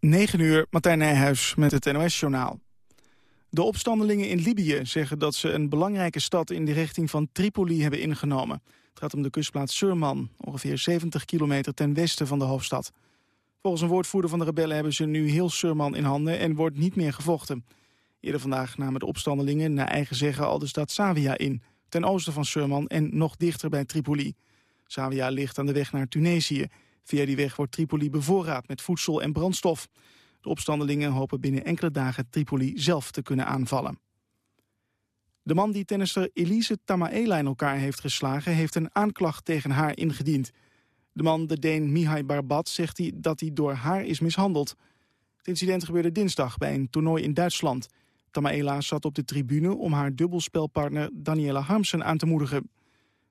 9 uur, Martijn Nijhuis met het NOS-journaal. De opstandelingen in Libië zeggen dat ze een belangrijke stad in de richting van Tripoli hebben ingenomen. Het gaat om de kustplaats Surman, ongeveer 70 kilometer ten westen van de hoofdstad. Volgens een woordvoerder van de rebellen hebben ze nu heel Surman in handen en wordt niet meer gevochten. Eerder vandaag namen de opstandelingen naar eigen zeggen al de stad Savia in, ten oosten van Surman en nog dichter bij Tripoli. Savia ligt aan de weg naar Tunesië. Via die weg wordt Tripoli bevoorraad met voedsel en brandstof. De opstandelingen hopen binnen enkele dagen Tripoli zelf te kunnen aanvallen. De man die tennister Elise Tamaela in elkaar heeft geslagen... heeft een aanklacht tegen haar ingediend. De man, de Deen Mihai Barbat, zegt hij dat hij door haar is mishandeld. Het incident gebeurde dinsdag bij een toernooi in Duitsland. Tamaela zat op de tribune om haar dubbelspelpartner Daniela Harmsen aan te moedigen.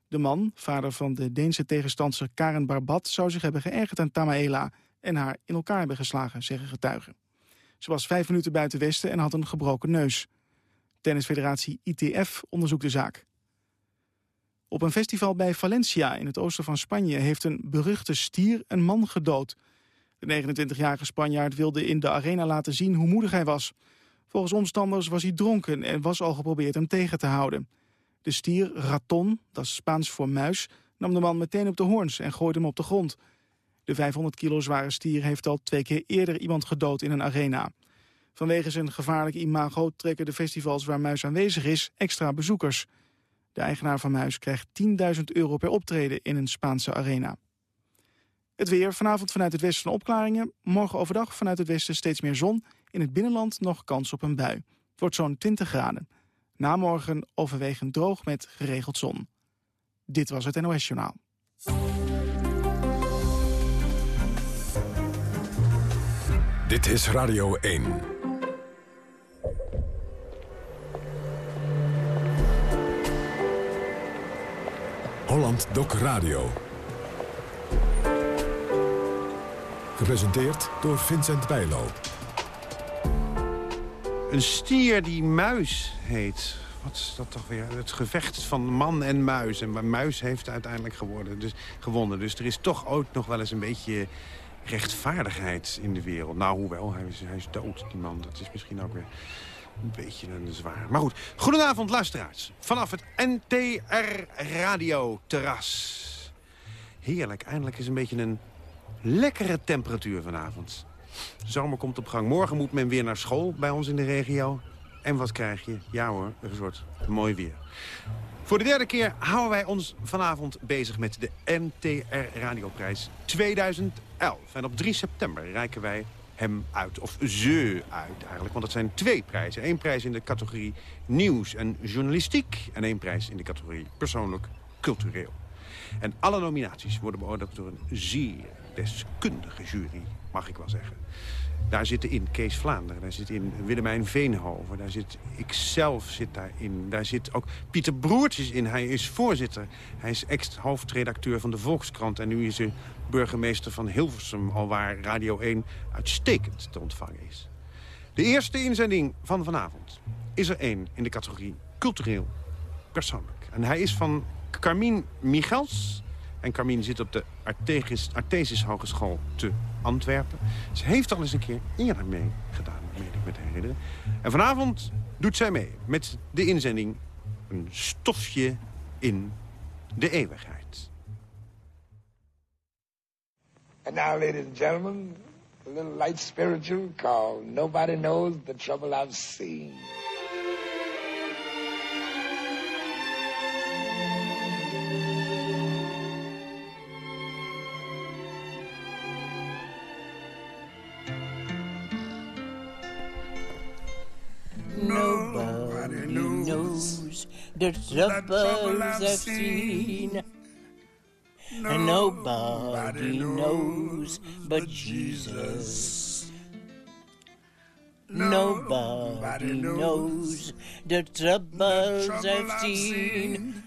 De man, vader van de Deense tegenstander Karen Barbat... zou zich hebben geërgerd aan Tamaela en haar in elkaar hebben geslagen, zeggen getuigen. Ze was vijf minuten buiten Westen en had een gebroken neus. Tennisfederatie ITF onderzoekt de zaak. Op een festival bij Valencia in het oosten van Spanje... heeft een beruchte stier een man gedood. De 29-jarige Spanjaard wilde in de arena laten zien hoe moedig hij was. Volgens omstanders was hij dronken en was al geprobeerd hem tegen te houden. De stier Raton, dat is Spaans voor muis, nam de man meteen op de hoorns en gooide hem op de grond. De 500 kilo zware stier heeft al twee keer eerder iemand gedood in een arena. Vanwege zijn gevaarlijk imago trekken de festivals waar muis aanwezig is extra bezoekers. De eigenaar van muis krijgt 10.000 euro per optreden in een Spaanse arena. Het weer, vanavond vanuit het westen opklaringen. Morgen overdag vanuit het westen steeds meer zon. In het binnenland nog kans op een bui. Het wordt zo'n 20 graden. Na morgen overwegend droog met geregeld zon. Dit was het NOS Journaal. Dit is Radio 1. Holland Doc Radio. Gepresenteerd door Vincent Bijlo. Een stier die muis heet. Wat is dat toch weer? Het gevecht van man en muis. En muis heeft uiteindelijk geworden, dus, gewonnen. Dus er is toch ook nog wel eens een beetje rechtvaardigheid in de wereld. Nou, hoewel, hij is, hij is dood, die man. Dat is misschien ook weer een beetje een zwaar. Maar goed, goedenavond luisteraars. Vanaf het NTR Radio Terras. Heerlijk, eindelijk is een beetje een lekkere temperatuur vanavond. Zomer komt op gang. Morgen moet men weer naar school bij ons in de regio. En wat krijg je? Ja hoor, een soort mooi weer. Voor de derde keer houden wij ons vanavond bezig met de NTR Radioprijs 2011. En op 3 september reiken wij hem uit, of ze uit eigenlijk. Want het zijn twee prijzen. Eén prijs in de categorie nieuws en journalistiek... en één prijs in de categorie persoonlijk cultureel. En alle nominaties worden beoordeeld door een zeer deskundige jury, mag ik wel zeggen. Daar zitten in Kees Vlaanderen, daar zit in Willemijn Veenhoven... daar zit ikzelf zit daarin, daar zit ook Pieter Broertjes in. Hij is voorzitter, hij is ex-hoofdredacteur van de Volkskrant... en nu is hij burgemeester van Hilversum... alwaar Radio 1 uitstekend te ontvangen is. De eerste inzending van vanavond is er één in de categorie cultureel persoonlijk. En hij is van Carmien Michels... En Carmine zit op de Artesis Hogeschool te Antwerpen. Ze heeft al eens een keer eerder meegedaan, meen ik me te herinneren. En vanavond doet zij mee met de inzending... een stofje in de eeuwigheid. And now, ladies and gentlemen, a little light spiritual called Nobody Knows the Trouble I've Seen. The troubles I've seen. And nobody knows but Jesus. Nobody knows the troubles I've seen.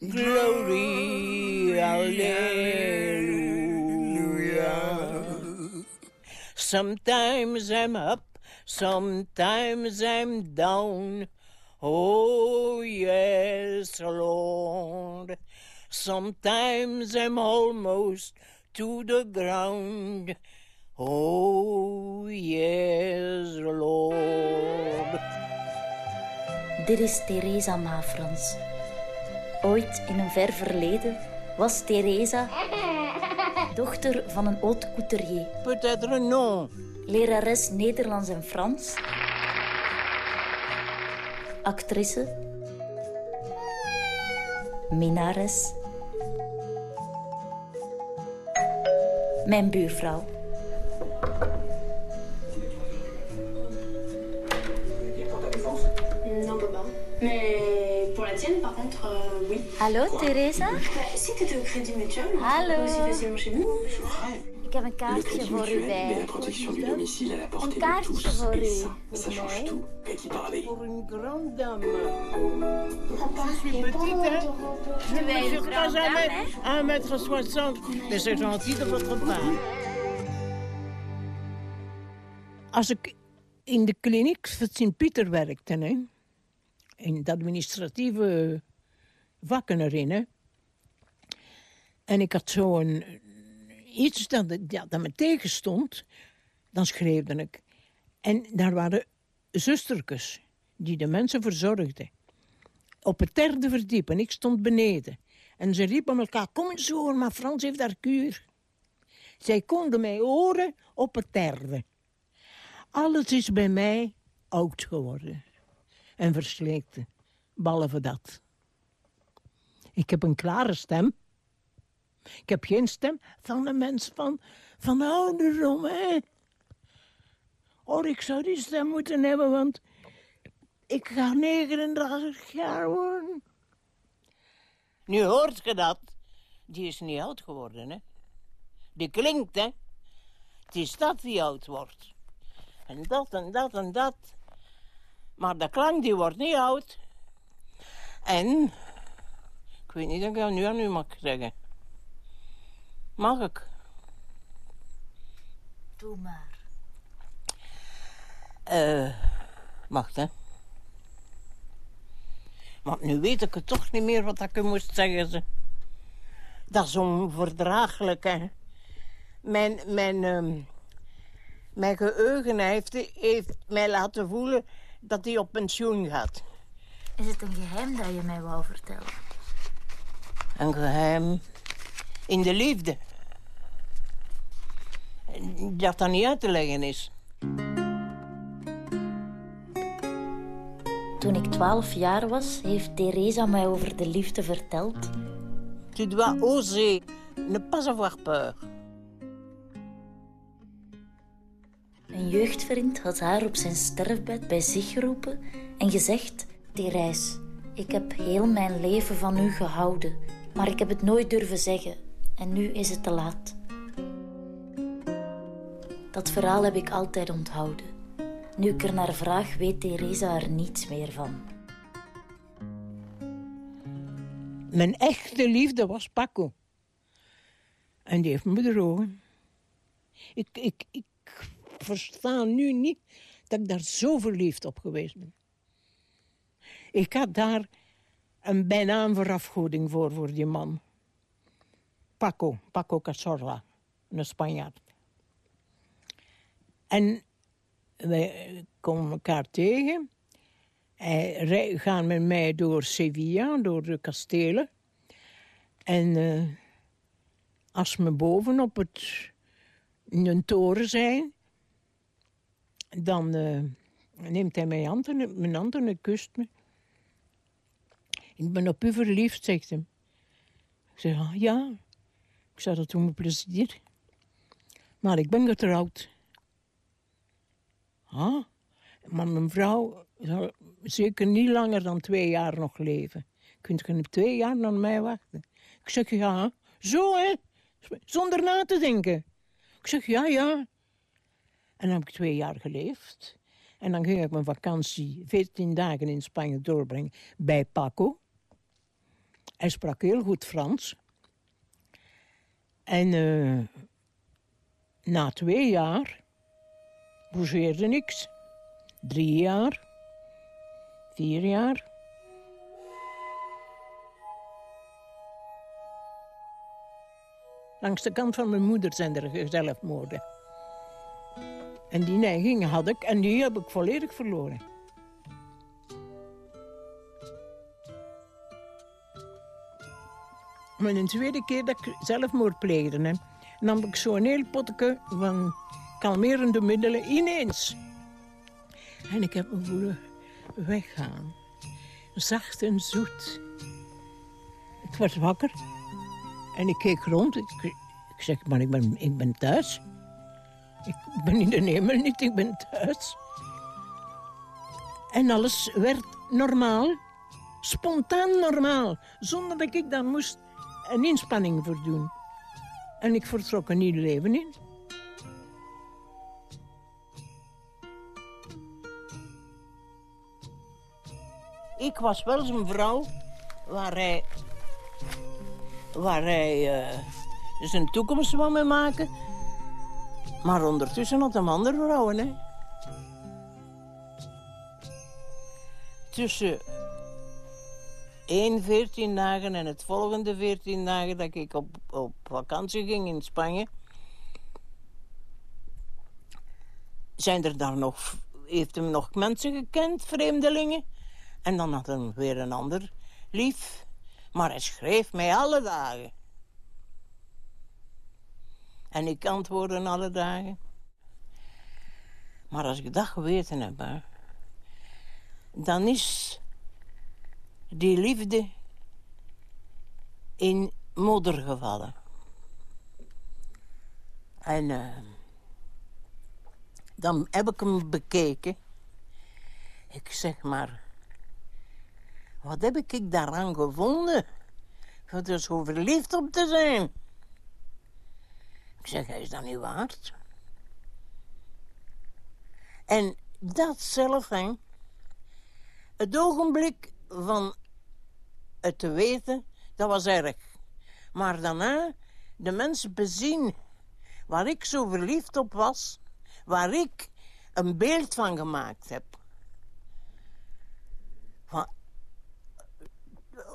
Glory, hallelujah. Sometimes I'm up, sometimes I'm down. Oh, yes, Lord. Sometimes I'm almost to the ground. Oh, yes, Lord. Dit is Theresa Mafrans. Ooit in een ver verleden was Theresa dochter van een haute couturier, Peut-être non. lerares Nederlands en Frans, actrice, minnares, mijn buurvrouw. Non, papa. Mais pour la tienne, par contre, euh, oui. Hallo Theresa, Bah, si t'étais au Crédit Mutuel, peut aussi facilement chez nous. Ik heb een Le kaartje crédit voor u bij. met la protection du domicile à la portée Een de kaartje tous. voor u. ça, change tout. Pour une grande dame. Je suis petite, hein. Je ne bent mesure een pas grande dame, jamais 1m60. Mais c'est gentil de votre part. Als ik in de kliniek van Sint-Pieter werkte, hè, in de administratieve vakken erin, hè, en ik had zo'n iets dat, dat me tegenstond, dan schreefde ik. En daar waren zustertjes die de mensen verzorgden. Op het derde verdiep en ik stond beneden. En ze riepen elkaar, kom eens hoor, maar Frans heeft haar kuur. Zij konden mij horen op het derde. Alles is bij mij oud geworden en versleten, behalve dat. Ik heb een klare stem. Ik heb geen stem van een mens van, van ouderdom, hè. Oh, ik zou die stem moeten hebben, want ik ga 39 jaar worden. Nu hoort je dat. Die is niet oud geworden, hè. Die klinkt, hè. Het is dat die oud wordt. En dat en dat en dat. Maar de klank die wordt niet oud. En, ik weet niet of ik dat nu aan u mag zeggen. Mag ik? Doe maar. Eh, wacht, hè. Want nu weet ik het toch niet meer wat ik u moest zeggen. Ze. Dat is onverdraaglijk, hè. Mijn, mijn, ehm, mijn geheugen heeft, heeft mij laten voelen dat hij op pensioen gaat. Is het een geheim dat je mij wou vertellen? Een geheim in de liefde. Dat dat niet uit te leggen is. Toen ik twaalf jaar was, heeft Theresa mij over de liefde verteld. Tu dois oser, ne pas avoir peur. Een jeugdvriend had haar op zijn sterfbed bij zich geroepen en gezegd: Therese, ik heb heel mijn leven van u gehouden, maar ik heb het nooit durven zeggen en nu is het te laat. Dat verhaal heb ik altijd onthouden. Nu ik er naar vraag, weet Theresa er niets meer van. Mijn echte liefde was Paco. En die heeft me bedrogen. Ik, ik, ik versta nu niet dat ik daar zo verliefd op geweest ben. Ik had daar een bijnaam verafgoding voor, voor die man. Paco, Paco Cazorla, een Spanjaard. En wij komen elkaar tegen. Hij gaan met mij door Sevilla, door de kastelen. En eh, als we boven op het, in een toren zijn, dan eh, neemt hij mijn hand, en, mijn hand en kust me. Ik ben op u verliefd, zegt hij. Ik zeg, "Ah, ja, ik zou dat doen met plezier. Maar ik ben getrouwd. Ah, maar mijn vrouw zal zeker niet langer dan twee jaar nog leven. Kunt je twee jaar naar mij wachten? Ik zeg, ja. Zo, hè? Zonder na te denken. Ik zeg, ja, ja. En dan heb ik twee jaar geleefd. En dan ging ik mijn vakantie 14 dagen in Spanje doorbrengen bij Paco. Hij sprak heel goed Frans. En eh, na twee jaar bougeerde niks. Drie jaar. Vier jaar. Langs de kant van mijn moeder zijn er zelfmoorden. En die neiging had ik en die heb ik volledig verloren. Maar een tweede keer dat ik zelfmoord pleegde, nam ik zo'n heel potje van kalmerende middelen ineens. En ik heb me voelen weggaan. Zacht en zoet. Ik werd wakker en ik keek rond. Ik, ik zeg, maar ik ben, ik ben thuis. Ik ben in de hemel niet, ik ben thuis. En alles werd normaal, spontaan normaal, zonder dat ik daar moest een inspanning voor doen. En ik vertrok een nieuw leven in. Ik was wel zo'n vrouw waar hij, waar hij uh, zijn toekomst wou mee maken. Maar ondertussen had hem andere vrouwen, hè. Tussen één 14 dagen en het volgende 14 dagen dat ik op, op vakantie ging in Spanje... zijn er daar nog, heeft hem nog mensen gekend, vreemdelingen. En dan had hij weer een ander lief. Maar hij schreef mij alle dagen. En ik antwoordde alle dagen. Maar als ik dat geweten heb, dan is die liefde in modder gevallen. En uh, dan heb ik hem bekeken. Ik zeg maar, wat heb ik daaraan gevonden? Wat er zo verliefd op te zijn. Ik zeg, hij is dat niet waard? En dat zelf, het ogenblik van het te weten, dat was erg. Maar daarna de mensen bezien waar ik zo verliefd op was, waar ik een beeld van gemaakt heb.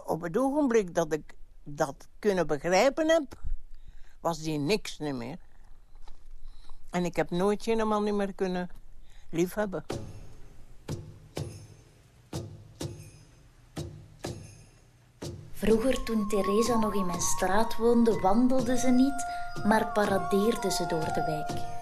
Op het ogenblik dat ik dat kunnen begrijpen heb, was die niks meer. En ik heb nooit helemaal niet meer kunnen liefhebben. Vroeger, toen Theresa nog in mijn straat woonde, wandelde ze niet, maar paradeerde ze door de wijk.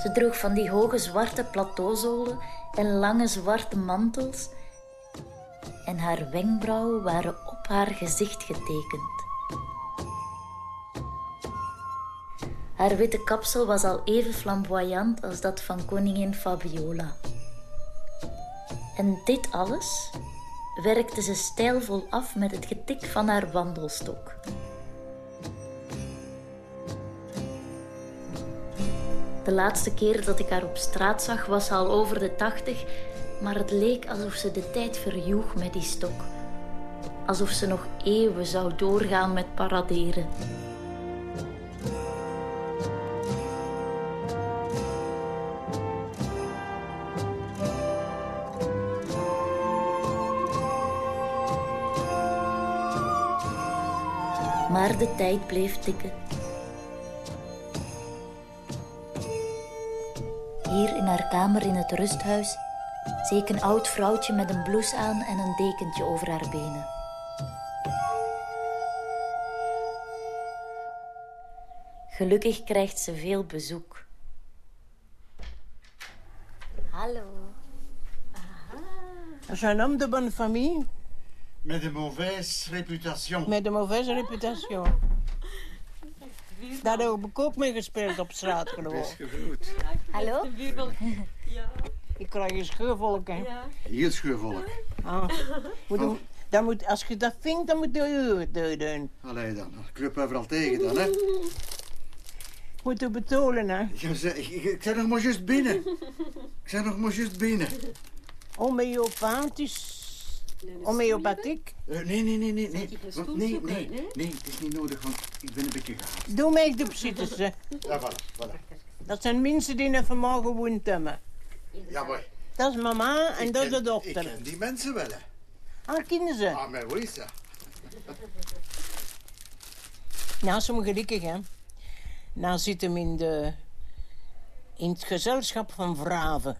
Ze droeg van die hoge zwarte plateauzolen en lange zwarte mantels en haar wenkbrauwen waren op haar gezicht getekend. Haar witte kapsel was al even flamboyant als dat van koningin Fabiola. En dit alles werkte ze stijlvol af met het getik van haar wandelstok. De laatste keer dat ik haar op straat zag was al over de tachtig, maar het leek alsof ze de tijd verjoeg met die stok. Alsof ze nog eeuwen zou doorgaan met paraderen. Maar de tijd bleef tikken. Haar kamer in het rusthuis zie ik een oud vrouwtje met een blouse aan en een dekentje over haar benen. Gelukkig krijgt ze veel bezoek. Hallo. C'est un homme de bonne famille, Met de mauvaise réputation. met een mauvaise reputation. Daar heb ik ook mee gespeeld op straat, geloof ik. Gegroet. Hallo? Ik krijg een scheurvolk, hè. Heel schuurvolk. Ah. Moet je- dan moet, als je dat vindt, dan moet je het doen. Allee dan, ik loop overal tegen dan, hè. Moet je betonen, hè. Ja, ze- ik, ik, zijn nog maar juist binnen. Ik zijn nog maar juist binnen. Homeopathisch. Homeopathiek. Eh, nee, nee, nee, nee. Nee. Want, nee, nee, nee, het is niet nodig, want ik ben een beetje gaaf. Doe mij de hè. Ja, voilà, voilà. Dat zijn mensen die een vermogen gewoond hebben. Ja, maar... Dat is mama en ik dat is de dokter. Ik ken die mensen wel, hè. Ah, kennen ze? Ah, maar hoe is dat? Nou, sommige gelukkig, hè. Nou zit hem in, de, in het gezelschap van vraven.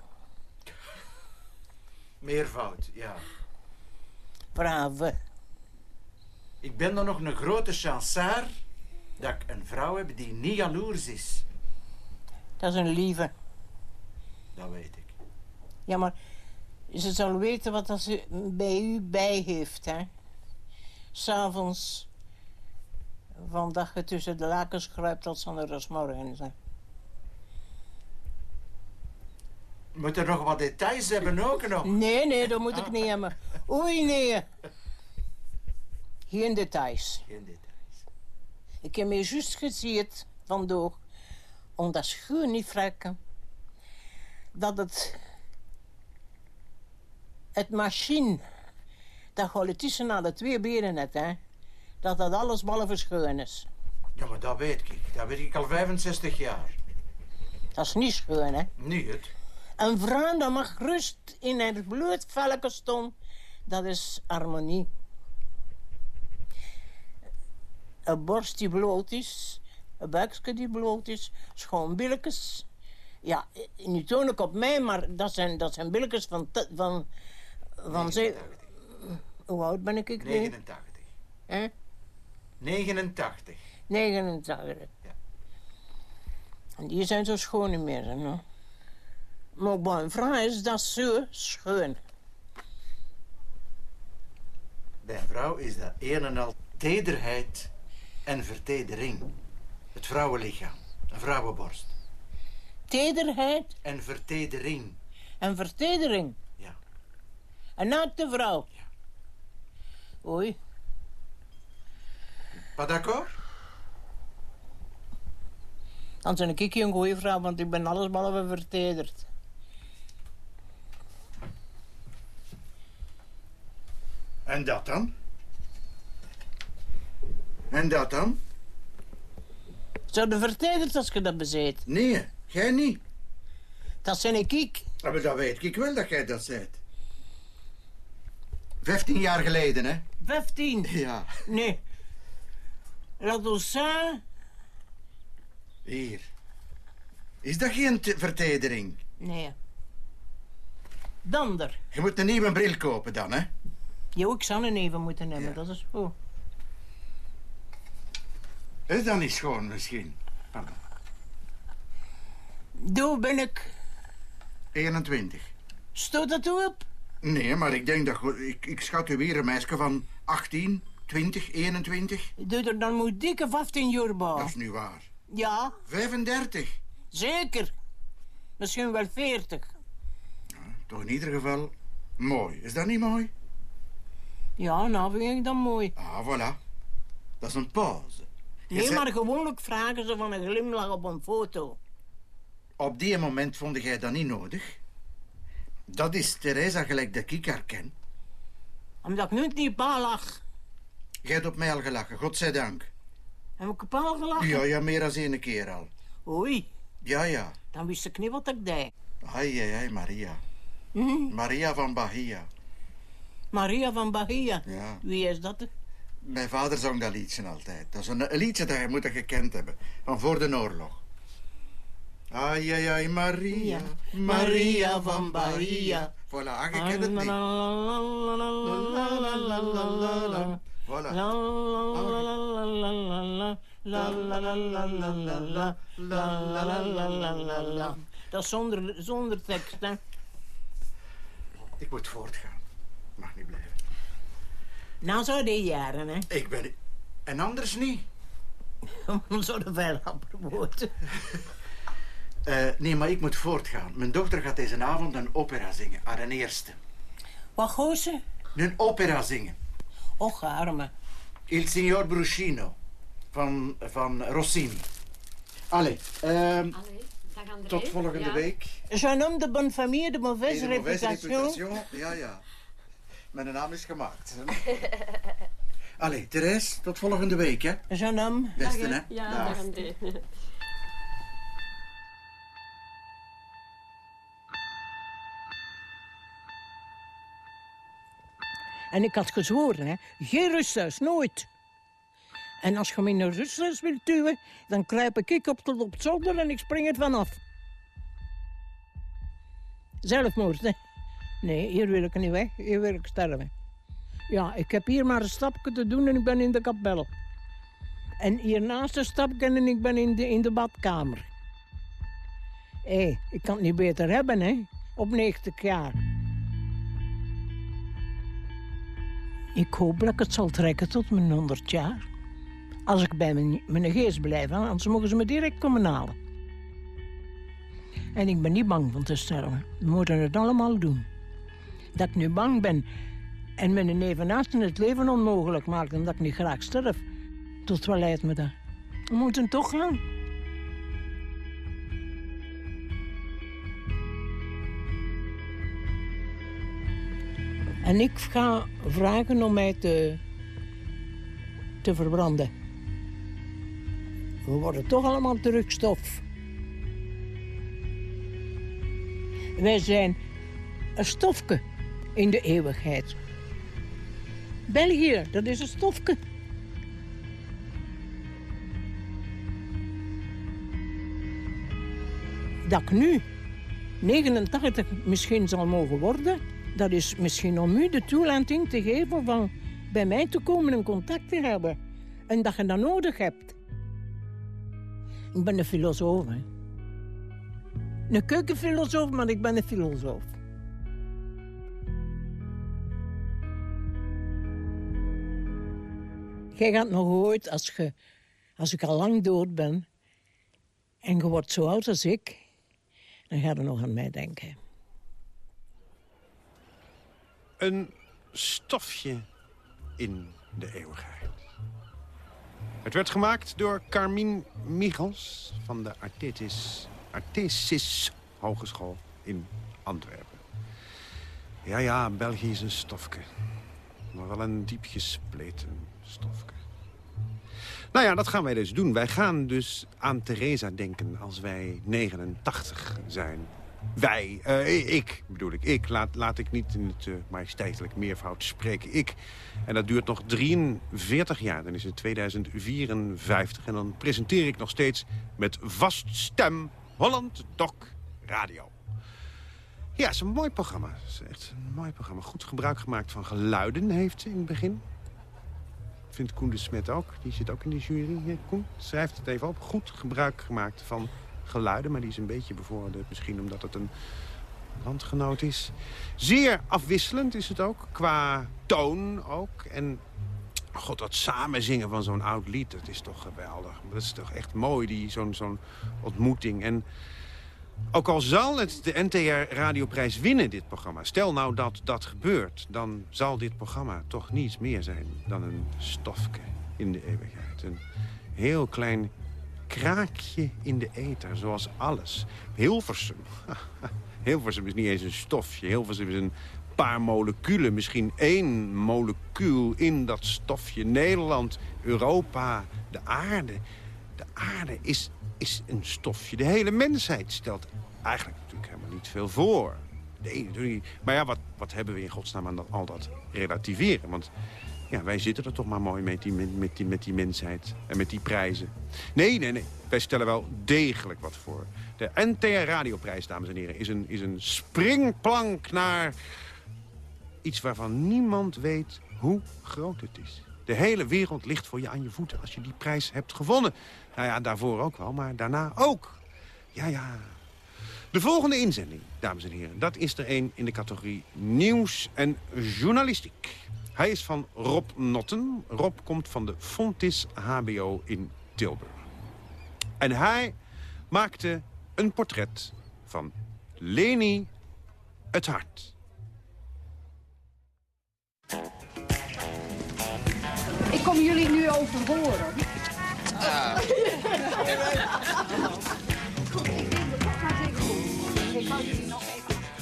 Meervoud, ja. Ik ben dan nog een grote chansaar dat ik een vrouw heb die niet jaloers is. Dat is een lieve. Dat weet ik. Ja, maar ze zal weten wat dat ze bij u bij heeft, hè. S'avonds, van dat je tussen de lakens kruipt tot zondagmorgen. hè. Moet er nog wat details hebben ook nog? Nee, nee, dat moet ik niet hebben. Oei, nee. Geen details. Geen details. Ik heb me juist gezien vandaag, om dat schoon niet vrekken, dat het, het machine, dat je tussen alle twee benen hebt, hè, dat dat alles behalve schoon is. Ja, maar dat weet ik. Dat weet ik al 65 jaar. Dat is niet schoon, hè. Niet het. Een vrouw dat mag rust in het bloedvelken dat is harmonie. Een borst die bloot is, een buikje die bloot is, schoon billetjes. Ja, niet toon op mij, maar dat zijn, dat zijn billetjes van... van, van ze... Hoe oud ben ik? nu? 89. Hè? 89. 89. Ja. En die zijn zo schoon niet meer. Hè? Maar bij een vrouw is dat zo schoon. Bij een vrouw is dat een en al tederheid en vertedering. Het vrouwenlichaam. Een vrouwenborst. Tederheid En vertedering. en vertedering. Ja. Een naakte vrouw. Ja. Oei, Pas d'accord? dan ben ik een goeie vrouw, want ik ben alles behalve vertederd. En dat dan? En dat dan? Zou de vertederd als je dat bezit? Nee, jij niet. Dat zijn ik. ik. Ah, Maar dat weet ik wel dat jij dat zei. 15 jaar geleden, hè? 15. Ja. Nee. Laat ons zeggen. Hier. Is dat geen te- vertedering? Nee. Dander. Je moet een nieuwe bril kopen dan, hè? Jo, ik zou een even moeten Ja. dat is goed. Is dat niet schoon misschien? Doe ben ik. 21. Stoot dat toe op? Nee, maar ik denk dat... je- Ik, ik schat u weer een meisje van 18, 20, 21. Doe er dan moet dikke 15 jaar Dat bij. is nu waar. Ja, 35. zeker. Misschien wel 40. Toch in ieder geval mooi. Is dat niet mooi? Ja, nou vind ik dat mooi. Ah, voilà. Dat is een pauze. Je Nee, zei- maar gewoonlijk vragen ze van een glimlach op een foto. Op die moment vond jij dat niet nodig. Dat is Theresa gelijk dat ik haar ken. Omdat ik nu niet paal lach. Jij hebt op mij al gelachen, godzijdank. Heb ik op paal gelachen? Ja, ja, meer dan één keer al. Oei, Ja, ja. dan wist ik niet wat ik deed. Ai, ai, ai, Maria. Hm? Maria van Bahia. Maria van Bahia. Ja. Wie is dat? Mijn vader zong dat liedje altijd. Dat is een, een liedje dat je moet gekend hebben. Van voor de oorlog. Ai, ai, ai, Maria. Maria van Bahia. Voilà, je kent het niet. Voilà. Dat is zonder, zonder tekst, hè? Ik moet voortgaan. Nou zou die jaren, hè? Ik ben... En anders niet. Dan zou de vuilhamper worden. Eh, nee, maar ik moet voortgaan. Mijn dochter gaat deze avond een opera zingen. Haar een eerste. Wat goos ze? Een opera zingen. Och, arme. Il signor Bruscino. Van, van Rossini. Allee, ehm, Allee, tot volgende Ja. week. Jean homme de bonne famille, de mauvaise Een mauvaise réputation. réputation. Ja, ja. Mijn naam is gemaakt. Allee, Therese, tot volgende week, hè. Jean homme. Beste, hè. Ja, Dag. En ik had gezworen, hè, geen rust thuis, nooit. En als je me in een rustles wilt duwen, dan kruip ik op tot op het zolder en ik spring het vanaf. Zelfmoord, hè? Nee, hier wil ik niet weg. Hier wil ik sterven. Ja, ik heb hier maar een stapje te doen en ik ben in de kapel. En hiernaast een stapje en ik ben in de, in de badkamer. Hé, ik kan het niet beter hebben, hè? Op 90 jaar. Ik hoop dat ik het zal trekken tot mijn 100 jaar. Als ik bij mijn, mijn geest blijf, anders mogen ze me direct komen halen. En ik ben niet bang van te sterven. We moeten het allemaal doen. Dat ik nu bang ben en mijn evenaarsten het leven onmogelijk maakt omdat ik niet graag sterf. Tot wat leidt me dat? We moeten toch gaan. En ik ga vragen om mij te, te verbranden. We worden toch allemaal drukstof. Wij zijn een stofje in de eeuwigheid. België, dat is een stofje. Dat ik nu 89 misschien zal mogen worden, dat is misschien om u de toelating te geven van bij mij te komen en contact te hebben. En dat je dat nodig hebt. Ik ben een filosoof. Hè. Een keukenfilosoof, maar ik ben een filosoof. Jij gaat nog ooit, als, je, als ik al lang dood ben... en je wordt zo oud als ik... dan ga je nog aan mij denken. Een stofje in de eeuwigheid. Het werd gemaakt door Carmien Michels van de Artetis, Artesis Hogeschool in Antwerpen. Ja, ja, België is een stofke. Maar wel een diep gespleten stofke. Nou ja, dat gaan wij dus doen. Wij gaan dus aan Theresa denken als wij 89 zijn. Wij, uh, ik bedoel ik. Ik, laat, laat ik niet in het uh, majesteitelijk meervoud spreken. Ik. En dat duurt nog 43 jaar. Dan is het 2054. En dan presenteer ik nog steeds met vast stem Holland Doc Radio. Ja, het is een mooi programma. Het is echt een mooi programma. Goed gebruik gemaakt van geluiden heeft in het begin. Vindt Koen de Smet ook. Die zit ook in de jury. Koen, schrijft het even op. Goed gebruik gemaakt van geluiden. Maar die is een beetje bevoordeeld. Misschien omdat het een landgenoot is. Zeer afwisselend is het ook. Qua toon ook. En god, dat samenzingen van zo'n oud lied. Dat is toch geweldig. Dat is toch echt mooi, zo'n zo'n ontmoeting. En ook al zal het de NTR Radioprijs winnen, dit programma... stel nou dat dat gebeurt... dan zal dit programma toch niets meer zijn dan een stofje in de eeuwigheid. Een heel klein kraakje in de ether, zoals alles. Hilversum. Hilversum is niet eens een stofje. Hilversum is een paar moleculen, misschien één molecuul in dat stofje. Nederland, Europa, de aarde. De aarde is, is een stofje. De hele mensheid stelt eigenlijk natuurlijk helemaal niet veel voor. Niet. Maar ja, wat, wat hebben we in godsnaam aan al dat relativeren? Want ja, wij zitten er toch maar mooi met die, met, die, met die mensheid en met die prijzen. Nee, nee, nee. Wij stellen wel degelijk wat voor. De NTR Radioprijs, dames en heren, is een, is een springplank naar iets waarvan niemand weet hoe groot het is. De hele wereld ligt voor je aan je voeten als je die prijs hebt gewonnen. Nou ja, daarvoor ook wel, maar daarna ook. Ja, ja. De volgende inzending, dames en heren, dat is er een in de categorie nieuws en journalistiek. Hij is van Rob Notten. Rob komt van de Fontis HBO in Tilburg. En hij maakte een portret van Leni het Hart. Ik kom jullie nu overhoren.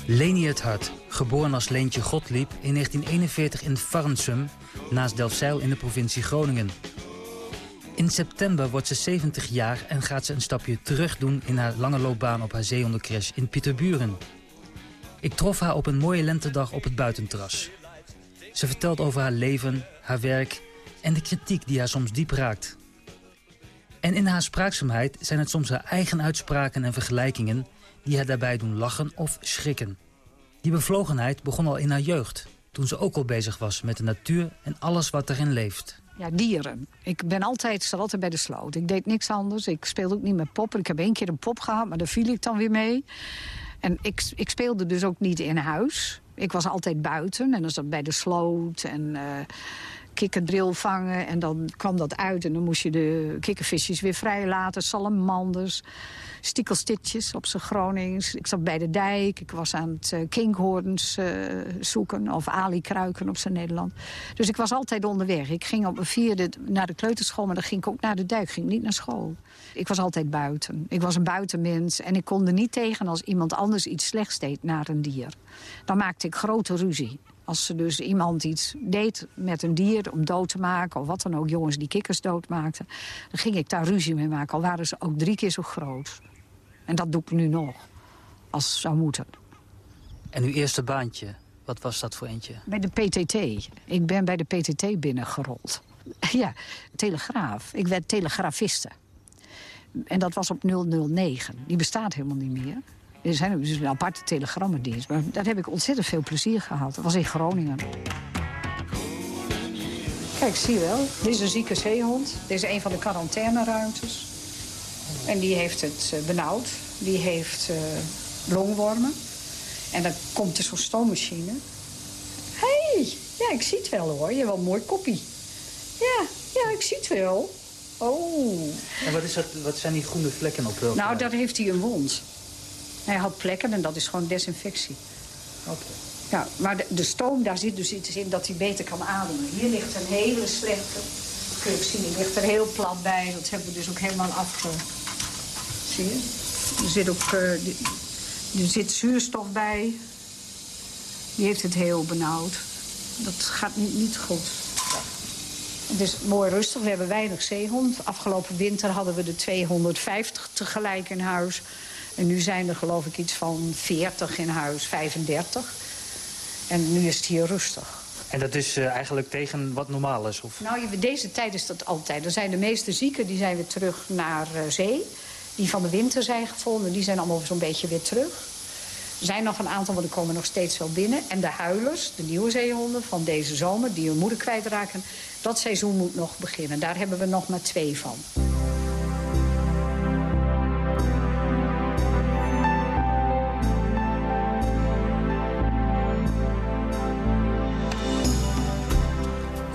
Leni het Hart, geboren als Leentje Godliep in 1941 in Farnsum, naast Delfzijl in de provincie Groningen. In september wordt ze 70 jaar en gaat ze een stapje terug doen in haar lange loopbaan op haar zeehondencrash in Pieterburen. Ik trof haar op een mooie lentedag op het buitenterras. Ze vertelt over haar leven, haar werk en de kritiek die haar soms diep raakt. En in haar spraakzaamheid zijn het soms haar eigen uitspraken en vergelijkingen... die haar daarbij doen lachen of schrikken. Die bevlogenheid begon al in haar jeugd... toen ze ook al bezig was met de natuur en alles wat erin leeft. Ja, dieren. Ik ben altijd, zat altijd bij de sloot. Ik deed niks anders. Ik speelde ook niet met poppen. Ik heb één keer een pop gehad, maar daar viel ik dan weer mee. En ik, ik speelde dus ook niet in huis. Ik was altijd buiten en dan zat bij de sloot en uh, kikkerdril vangen. En dan kwam dat uit en dan moest je de kikkervisjes weer vrijlaten. Salamanders, stikkelstitjes op zijn Gronings. Ik zat bij de dijk, ik was aan het uh, kinkhoorns uh, zoeken... of alikruiken op zijn Nederland. Dus ik was altijd onderweg. Ik ging op mijn vierde naar de kleuterschool, maar dan ging ik ook naar de dijk. Ging niet naar school. Ik was altijd buiten. Ik was een buitenmens en ik kon er niet tegen... als iemand anders iets slechts deed naar een dier. Dan maakte ik grote ruzie. Als ze dus iemand iets deed met een dier om dood te maken... of wat dan ook, jongens die kikkers doodmaakten... dan ging ik daar ruzie mee maken, al waren ze ook drie keer zo groot. En dat doe ik nu nog, als het zou moeten. En uw eerste baantje, wat was dat voor eentje? Bij de PTT. Ik ben bij de PTT binnengerold. Ja, telegraaf. Ik werd telegrafiste. En dat was op 009. Die bestaat helemaal niet meer. Er zijn dus een aparte telegrammendienst. Maar daar heb ik ontzettend veel plezier gehad. Dat was in Groningen. Kijk, zie je wel. Dit is een zieke zeehond. Dit is een van de quarantaineruimtes. En die heeft het uh, benauwd. Die heeft uh, longwormen. En dan komt er zo'n stoommachine. Hé, hey, ja, ik zie het wel hoor. Je hebt wel een mooi koppie. Ja, ja, ik zie het wel. Oh. En wat, is dat, wat zijn die groene vlekken op welke? Nou, daar heeft hij een wond. Hij had plekken en dat is gewoon desinfectie. Oké. Ja, maar de, de, stoom, daar zit dus iets in dat hij beter kan ademen. Hier ligt een hele slechte... Kun je zien, die ligt er heel plat bij. Dat hebben we dus ook helemaal afge... Zie je? Er zit ook... Uh, er zit zuurstof bij. Die heeft het heel benauwd. Dat gaat niet, niet goed. Het is mooi rustig. We hebben weinig zeehond. Afgelopen winter hadden we de 250 tegelijk in huis. En nu zijn er geloof ik iets van 40 in huis, 35. En nu is het hier rustig. En dat is uh, eigenlijk tegen wat normaal is? Of? Nou, deze tijd is dat altijd. Er zijn de meeste zieken, die zijn weer terug naar uh, zee. Die van de winter zijn gevonden, die zijn allemaal zo'n beetje weer terug. Er zijn nog een aantal, want er komen nog steeds wel binnen. En de huilers, de nieuwe zeehonden van deze zomer... die hun moeder kwijtraken, dat seizoen moet nog beginnen. Daar hebben we nog maar twee van.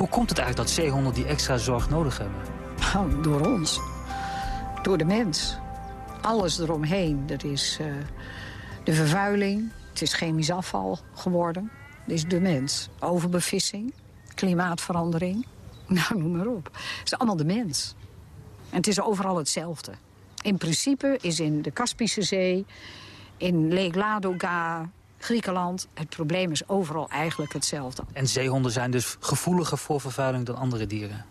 Hoe komt het eigenlijk dat zeehonden die extra zorg nodig hebben? Nou, door ons. Door de mens. Alles eromheen. Er is uh, de vervuiling. Het is chemisch afval geworden. Het is de mens. Overbevissing. Klimaatverandering. Nou, noem maar op. Het is allemaal de mens. En het is overal hetzelfde. In principe is in de Kaspische Zee... in Lake Ladoga, Griekenland. Het probleem is overal eigenlijk hetzelfde. En zeehonden zijn dus gevoeliger voor vervuiling dan andere dieren?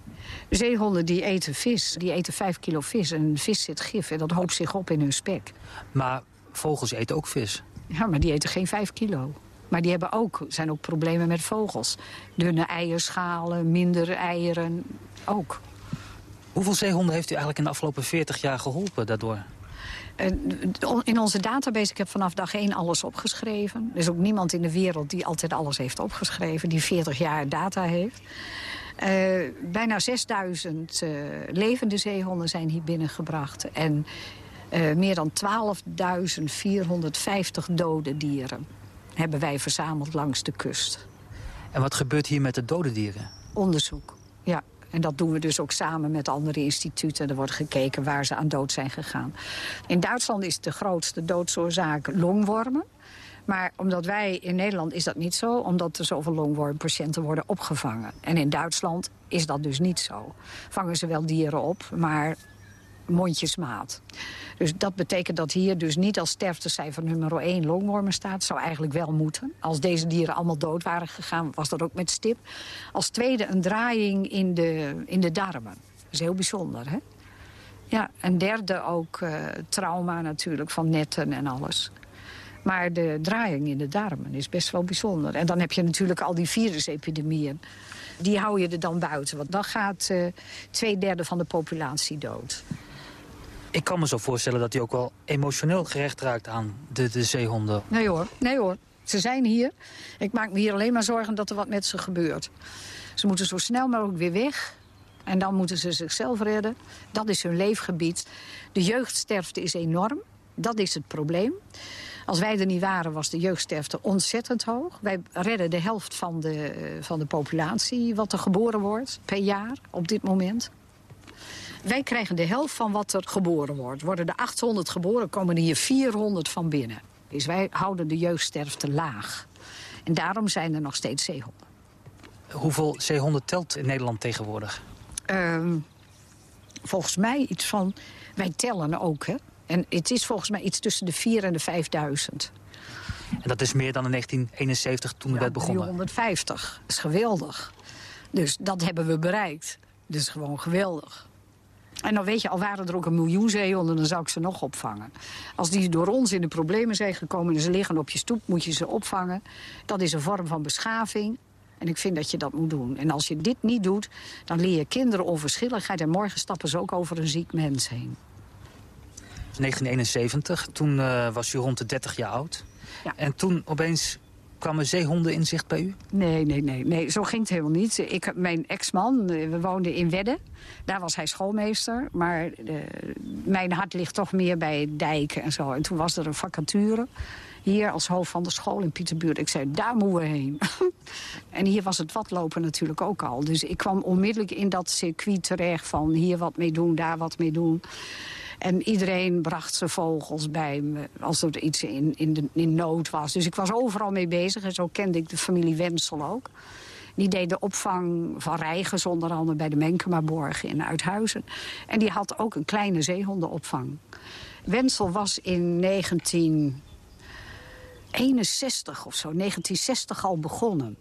Zeehonden die eten vis. Die eten vijf kilo vis. En vis zit gif en dat hoopt zich op in hun spek. Maar vogels eten ook vis? Ja, maar die eten geen vijf kilo. Maar die hebben ook, zijn ook problemen met vogels. Dunne eierschalen, minder eieren, ook. Hoeveel zeehonden heeft u eigenlijk in de afgelopen 40 jaar geholpen daardoor? In onze database, ik heb vanaf dag één alles opgeschreven. Er is ook niemand in de wereld die altijd alles heeft opgeschreven... die 40 jaar data heeft. Uh, bijna 6000 uh, levende zeehonden zijn hier binnengebracht. En uh, meer dan 12.450 dode dieren hebben wij verzameld langs de kust. En wat gebeurt hier met de dode dieren? Onderzoek, ja. En dat doen we dus ook samen met andere instituten. Er wordt gekeken waar ze aan dood zijn gegaan. In Duitsland is de grootste doodsoorzaak longwormen. Maar omdat wij in Nederland is dat niet zo... omdat er zoveel longwormpatiënten worden opgevangen. En in Duitsland is dat dus niet zo. Vangen ze wel dieren op, maar mondjesmaat. Dus dat betekent dat hier dus niet als sterftecijfer nummer 1 longwormen staat. Zou eigenlijk wel moeten. Als deze dieren allemaal dood waren gegaan, was dat ook met stip. Als tweede een draaiing in de, in de darmen. Dat is heel bijzonder, hè? Ja, een derde ook uh, trauma natuurlijk, van netten en alles. Maar de draaiing in de darmen is best wel bijzonder. En dan heb je natuurlijk al die virusepidemieën. die hou je er dan buiten. Want dan gaat uh, twee derde van de populatie dood. Ik kan me zo voorstellen dat hij ook wel emotioneel gerecht raakt aan de, de zeehonden. Nee hoor, nee hoor. Ze zijn hier. Ik maak me hier alleen maar zorgen dat er wat met ze gebeurt. Ze moeten zo snel mogelijk weer weg. En dan moeten ze zichzelf redden. Dat is hun leefgebied. De jeugdsterfte is enorm. Dat is het probleem. Als wij er niet waren, was de jeugdsterfte ontzettend hoog. Wij redden de helft van de, van de populatie wat er geboren wordt per jaar op dit moment. Wij krijgen de helft van wat er geboren wordt. Worden er 800 geboren, komen er hier 400 van binnen. Dus wij houden de jeugdsterfte laag. En daarom zijn er nog steeds zeehonden. Hoeveel zeehonden telt in Nederland tegenwoordig? Uh, volgens mij iets van... Wij tellen ook, hè. En het is volgens mij iets tussen de 4 en de 5000. En dat is meer dan in 1971 toen de ja, wet begon. 350. Dat is geweldig. Dus dat hebben we bereikt. Dat is gewoon geweldig. En dan weet je, al waren er ook een miljoen zeehonden, dan zou ik ze nog opvangen. Als die door ons in de problemen zijn gekomen en ze liggen op je stoep, moet je ze opvangen. Dat is een vorm van beschaving. En ik vind dat je dat moet doen. En als je dit niet doet, dan leer je kinderen onverschilligheid... en morgen stappen ze ook over een ziek mens heen. 1971, toen uh, was u rond de 30 jaar oud. Ja. En toen opeens kwamen zeehonden in zicht bij u? Nee, nee, nee. nee zo ging het helemaal niet. Ik, mijn ex-man, eh, we woonden in Wedden. Daar was hij schoolmeester. Maar uh, mijn hart ligt toch meer bij dijken en zo. En toen was er een vacature hier als hoofd van de school in Pieterbuurt. Ik zei, daar moeten we heen. en hier was het watlopen natuurlijk ook al. Dus ik kwam onmiddellijk in dat circuit terecht van hier wat mee doen, daar wat mee doen. En iedereen bracht zijn vogels bij me als er iets in, in, de, in nood was. Dus ik was overal mee bezig en zo kende ik de familie Wensel ook. Die deed de opvang van reigers, onder andere bij de Menkemaborg in Uithuizen. En die had ook een kleine zeehondenopvang. Wensel was in 1961 of zo, 1960 al begonnen.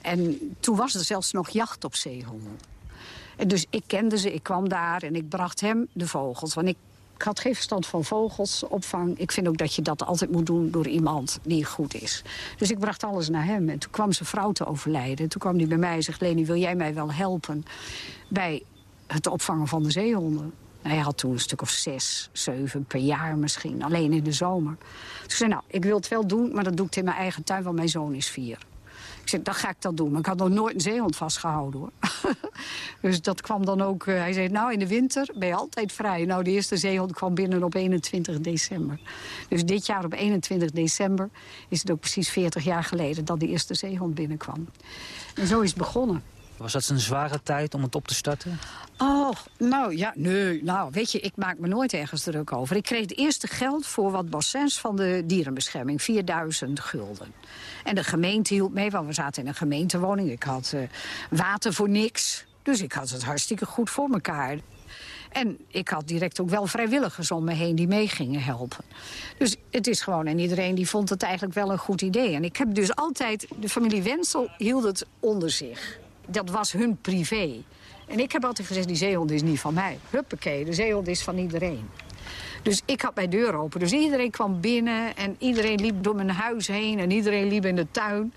En toen was er zelfs nog jacht op zeehonden. Dus ik kende ze, ik kwam daar en ik bracht hem de vogels. Want ik, had geen verstand van vogelsopvang. Ik vind ook dat je dat altijd moet doen door iemand die goed is. Dus ik bracht alles naar hem. En toen kwam zijn vrouw te overlijden. En toen kwam hij bij mij en zegt... Leni, wil jij mij wel helpen bij het opvangen van de zeehonden? hij had toen een stuk of zes, zeven per jaar misschien. Alleen in de zomer. Ik zei, nou, ik wil het wel doen, maar dat doe ik in mijn eigen tuin... want mijn zoon is vier. Zei, dan ga ik dat doen. Maar ik had nog nooit een zeehond vastgehouden, hoor. dus dat kwam dan ook... Uh, hij zei, nou, in de winter ben je altijd vrij. Nou, de eerste zeehond kwam binnen op 21 december. Dus dit jaar op 21 december is het ook precies 40 jaar geleden... dat de eerste zeehond binnenkwam. En zo is het begonnen. Was dat een zware tijd om het op te starten? Oh, nou ja, nee. Nou, weet je, ik maak me nooit ergens druk over. Ik kreeg het eerste geld voor wat bassins van de dierenbescherming. 4000 gulden. En de gemeente hielp mee, want we zaten in een gemeentewoning. Ik had uh, water voor niks. Dus ik had het hartstikke goed voor elkaar. En ik had direct ook wel vrijwilligers om me heen die mee gingen helpen. Dus het is gewoon, en iedereen die vond het eigenlijk wel een goed idee. En ik heb dus altijd, de familie Wensel hield het onder zich dat was hun privé. En ik heb altijd gezegd, die zeehond is niet van mij. Huppakee, de zeehond is van iedereen. Dus ik had mijn deur open. Dus iedereen kwam binnen en iedereen liep door mijn huis heen... en iedereen liep in de tuin.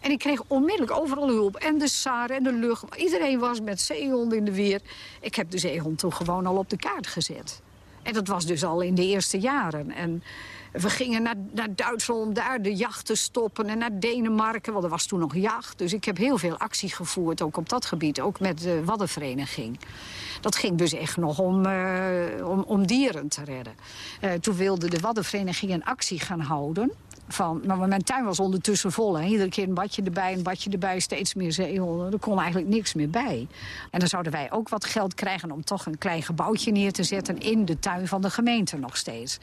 En ik kreeg onmiddellijk overal hulp. En de SAR en de lucht. Iedereen was met zeehonden in de weer. Ik heb de zeehond toen gewoon al op de kaart gezet. En dat was dus al in de eerste jaren. En we gingen naar, naar Duitsland om daar de jacht te stoppen. En naar Denemarken, want er was toen nog jacht. Dus ik heb heel veel actie gevoerd, ook op dat gebied. Ook met de Waddenvereniging. Dat ging dus echt nog om, uh, om, om, dieren te redden. Uh, toen wilde de Waddenvereniging een actie gaan houden van, maar mijn tuin was ondertussen vol. Hè. Iedere keer een badje erbij, een badje erbij, steeds meer zeehonden. Er kon eigenlijk niks meer bij. En dan zouden wij ook wat geld krijgen om toch een klein gebouwtje neer te zetten... in de tuin van de gemeente nog steeds.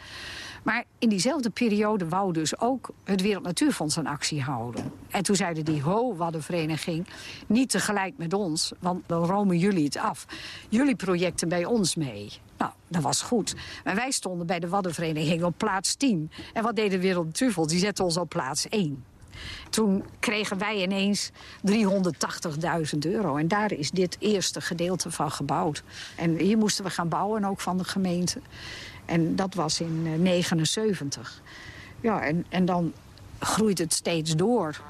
Maar in diezelfde periode wou dus ook het Wereld Natuurfonds een actie houden. En toen zeiden die ho, wat niet tegelijk met ons, want dan romen jullie het af. Jullie projecten bij ons mee. Nou, dat was goed. Maar wij stonden bij de Waddenvereniging op plaats 10. En wat deed de Wereld Natuurfonds? Die zette ons op plaats 1. Toen kregen wij ineens 380.000 euro. En daar is dit eerste gedeelte van gebouwd. En hier moesten we gaan bouwen, ook van de gemeente. En dat was in 1979. Eh, ja, en, en dan groeit het steeds door.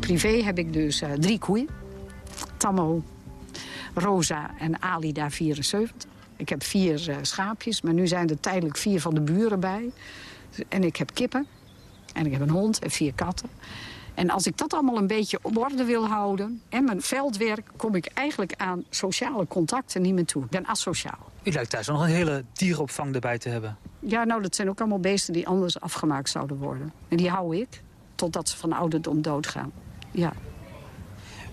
Privé heb ik dus uh, drie koeien. Tammo, Rosa en Alida 74. Ik heb vier uh, schaapjes, maar nu zijn er tijdelijk vier van de buren bij. En ik heb kippen. En ik heb een hond en vier katten. En als ik dat allemaal een beetje op orde wil houden... en mijn veldwerk, kom ik eigenlijk aan sociale contacten niet meer toe. Ik ben asociaal. U lijkt thuis nog een hele dierenopvang erbij te hebben. Ja, nou, dat zijn ook allemaal beesten die anders afgemaakt zouden worden. En die hou ik, totdat ze van ouderdom doodgaan. Ja.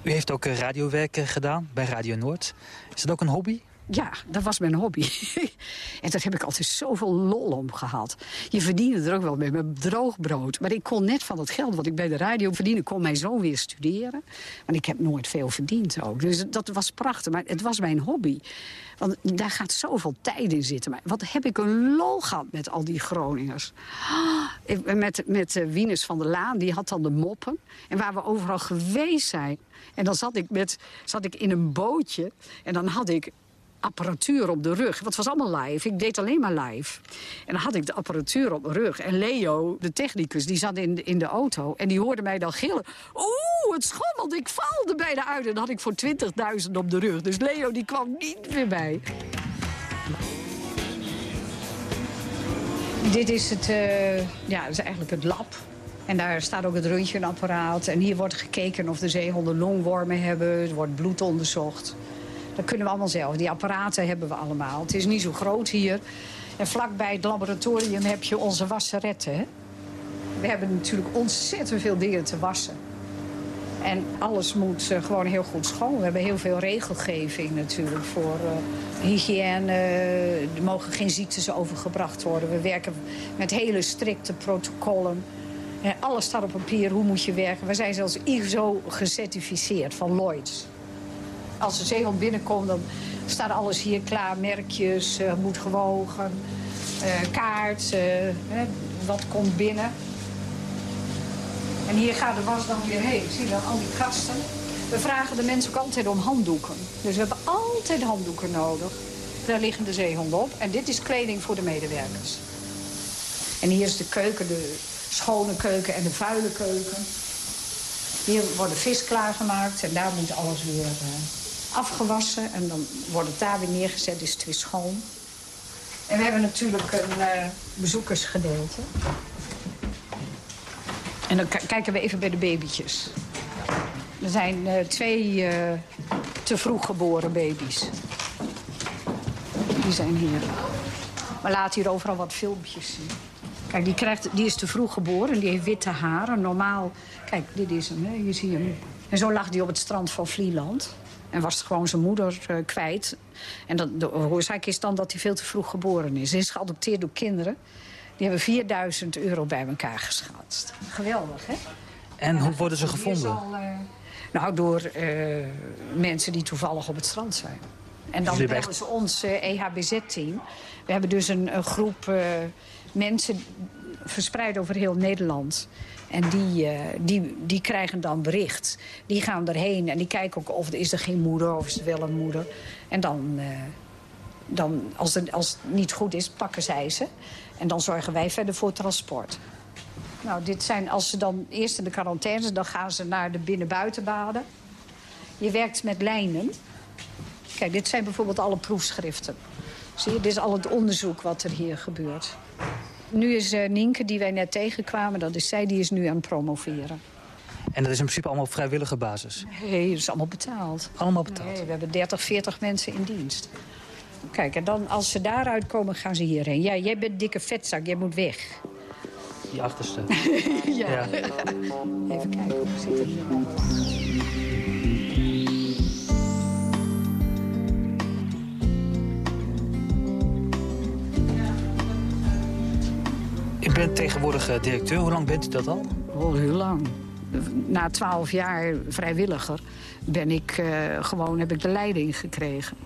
U heeft ook radiowerk gedaan bij Radio Noord. Is dat ook een hobby? Ja, dat was mijn hobby. en daar heb ik altijd zoveel lol om gehad. Je verdiende er ook wel mee met droogbrood. Maar ik kon net van dat geld wat ik bij de radio verdiende... kon mijn zoon weer studeren. Want ik heb nooit veel verdiend ook. Dus dat was prachtig. Maar het was mijn hobby. Want daar gaat zoveel tijd in zitten. Maar wat heb ik een lol gehad met al die Groningers. Met, met uh, Wieners van der Laan, die had dan de moppen. En waar we overal geweest zijn. En dan zat ik, met, zat ik in een bootje. En dan had ik apparatuur op de rug. Want het was allemaal live. Ik deed alleen maar live. En dan had ik de apparatuur op mijn rug. En Leo, de technicus, die zat in in de auto. En die hoorde mij dan gillen. Oeh, het schommelt, ik valde bijna uit. En dan had ik voor 20.000 op de rug. Dus Leo die kwam niet meer bij. Dit is het, uh, ja, is eigenlijk het lab. En daar staat ook het röntgenapparaat. En hier wordt gekeken of de zeehonden longwormen hebben. Er wordt bloed onderzocht. Dat kunnen we allemaal zelf. Die apparaten hebben we allemaal. Het is niet zo groot hier. En vlakbij het laboratorium heb je onze wasseretten. We hebben natuurlijk ontzettend veel dingen te wassen. En alles moet uh, gewoon heel goed schoon. We hebben heel veel regelgeving natuurlijk voor uh, hygiëne. Er mogen geen ziektes overgebracht worden. We werken met hele strikte protocollen. En alles staat op papier, hoe moet je werken. We zijn zelfs ISO gecertificeerd van Lloyds. Als de zeehond binnenkomt, dan staat alles hier klaar. Merkjes, uh, moet gewogen, uh, kaart, uh, hè, wat komt binnen. En hier gaat de was dan weer heen. Zie je dan al die kasten? We vragen de mensen ook altijd om handdoeken. Dus we hebben altijd handdoeken nodig. Daar liggen de zeehonden op. En dit is kleding voor de medewerkers. En hier is de keuken, de schone keuken en de vuile keuken. Hier wordt de vis klaargemaakt en daar moet alles weer afgewassen. En dan wordt het daar weer neergezet, is het weer schoon. En we hebben natuurlijk een uh, bezoekersgedeelte. En dan kijken we even bij de babytjes. Er zijn uh, twee uh, te vroeg geboren baby's. Die zijn hier. We laten hier overal wat filmpjes zien. Kijk, die, krijgt, die is te vroeg geboren. Die heeft witte haren. Normaal... Kijk, dit is hem. Hè? Je hem. En zo lag hij op het strand van Vlieland. En was gewoon zijn moeder uh, kwijt. En dat, de oorzaak is dan dat hij veel te vroeg geboren is. Hij is geadopteerd door kinderen. Die hebben 4000 euro bij elkaar geschatst. Geweldig, hè? En hoe worden ze gevonden? Al, uh, nou, door uh, mensen die toevallig op het strand zijn. En dan bellen ze ons uh, EHBZ-team. We hebben dus een, een groep mensen verspreid over heel Nederland. En die, uh, die, die krijgen dan bericht. Die gaan erheen en die kijken ook of is er geen moeder of is er wel een moeder. En dan, uh, dan als, het, als het niet goed is, pakken zij ze. En dan zorgen wij verder voor transport. Nou, dit zijn, als ze dan eerst in de quarantaine zijn... dan gaan ze naar de binnen-buitenbaden. Je werkt met lijnen. Kijk, dit zijn bijvoorbeeld alle proefschriften. Zie je, dit is al het onderzoek wat er hier gebeurt. Nu is uh, Nienke, die wij net tegenkwamen, dat is zij, die is nu aan het promoveren. En dat is in principe allemaal op vrijwillige basis? Nee, dat is allemaal betaald. Allemaal betaald? Nee, we hebben 30, 40 mensen in dienst. Kijk, en dan als ze daaruit komen, gaan ze hierheen. Ja, jij bent dikke vetzak, jij moet weg. Die achterste. ja. ja. Even kijken, hoe zit het bent tegenwoordig directeur. Hoe lang bent u dat al? Oh, heel lang. Na twaalf jaar vrijwilliger ben ik uh, gewoon, heb ik de leiding gekregen.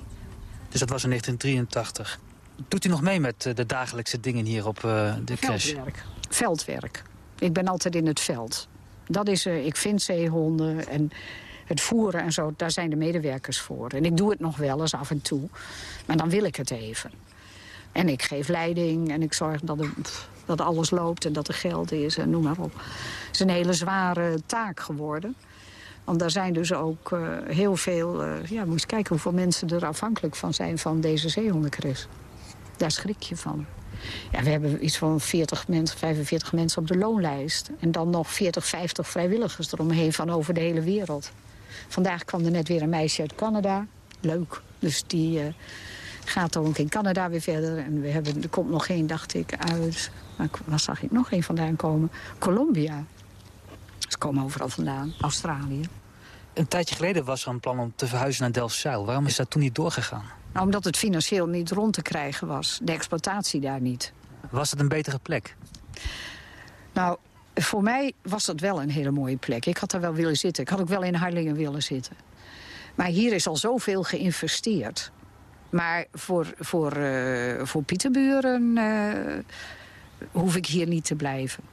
Dus dat was in 1983. Doet u nog mee met de dagelijkse dingen hier op uh, de crash? Veldwerk. Veldwerk. Ik ben altijd in het veld. Dat is, uh, ik vind zeehonden en het voeren en zo, daar zijn de medewerkers voor. En ik doe het nog wel eens af en toe. Maar dan wil ik het even. En ik geef leiding en ik zorg dat, er, dat alles loopt en dat er geld is en noem maar op. Het is een hele zware taak geworden. Want daar zijn dus ook uh, heel veel... Uh, ja, moet kijken hoeveel mensen er afhankelijk van zijn van deze zeehondenkris. Daar schrik je van. Ja, we hebben iets van 40 mensen, 45 mensen op de loonlijst. En dan nog 40, 50 vrijwilligers eromheen van over de hele wereld. Vandaag kwam er net weer een meisje uit Canada. Leuk. Dus die uh, gaat ook in Canada weer verder. En we hebben, er komt nog één, dacht ik, uit... Waar zag ik nog één vandaan komen? Colombia. Ze komen overal vandaan. Australië. Een tijdje geleden was er een plan om te verhuizen naar Delfzijl. Waarom is dat toen niet doorgegaan? Nou, omdat het financieel niet rond te krijgen was. De exploitatie daar niet. Was het een betere plek? Nou, voor mij was dat wel een hele mooie plek. Ik had daar wel willen zitten. Ik had ook wel in Harlingen willen zitten. Maar hier is al zoveel geïnvesteerd. Maar voor, voor, uh, voor Pieterburen uh, hoef ik hier niet te blijven.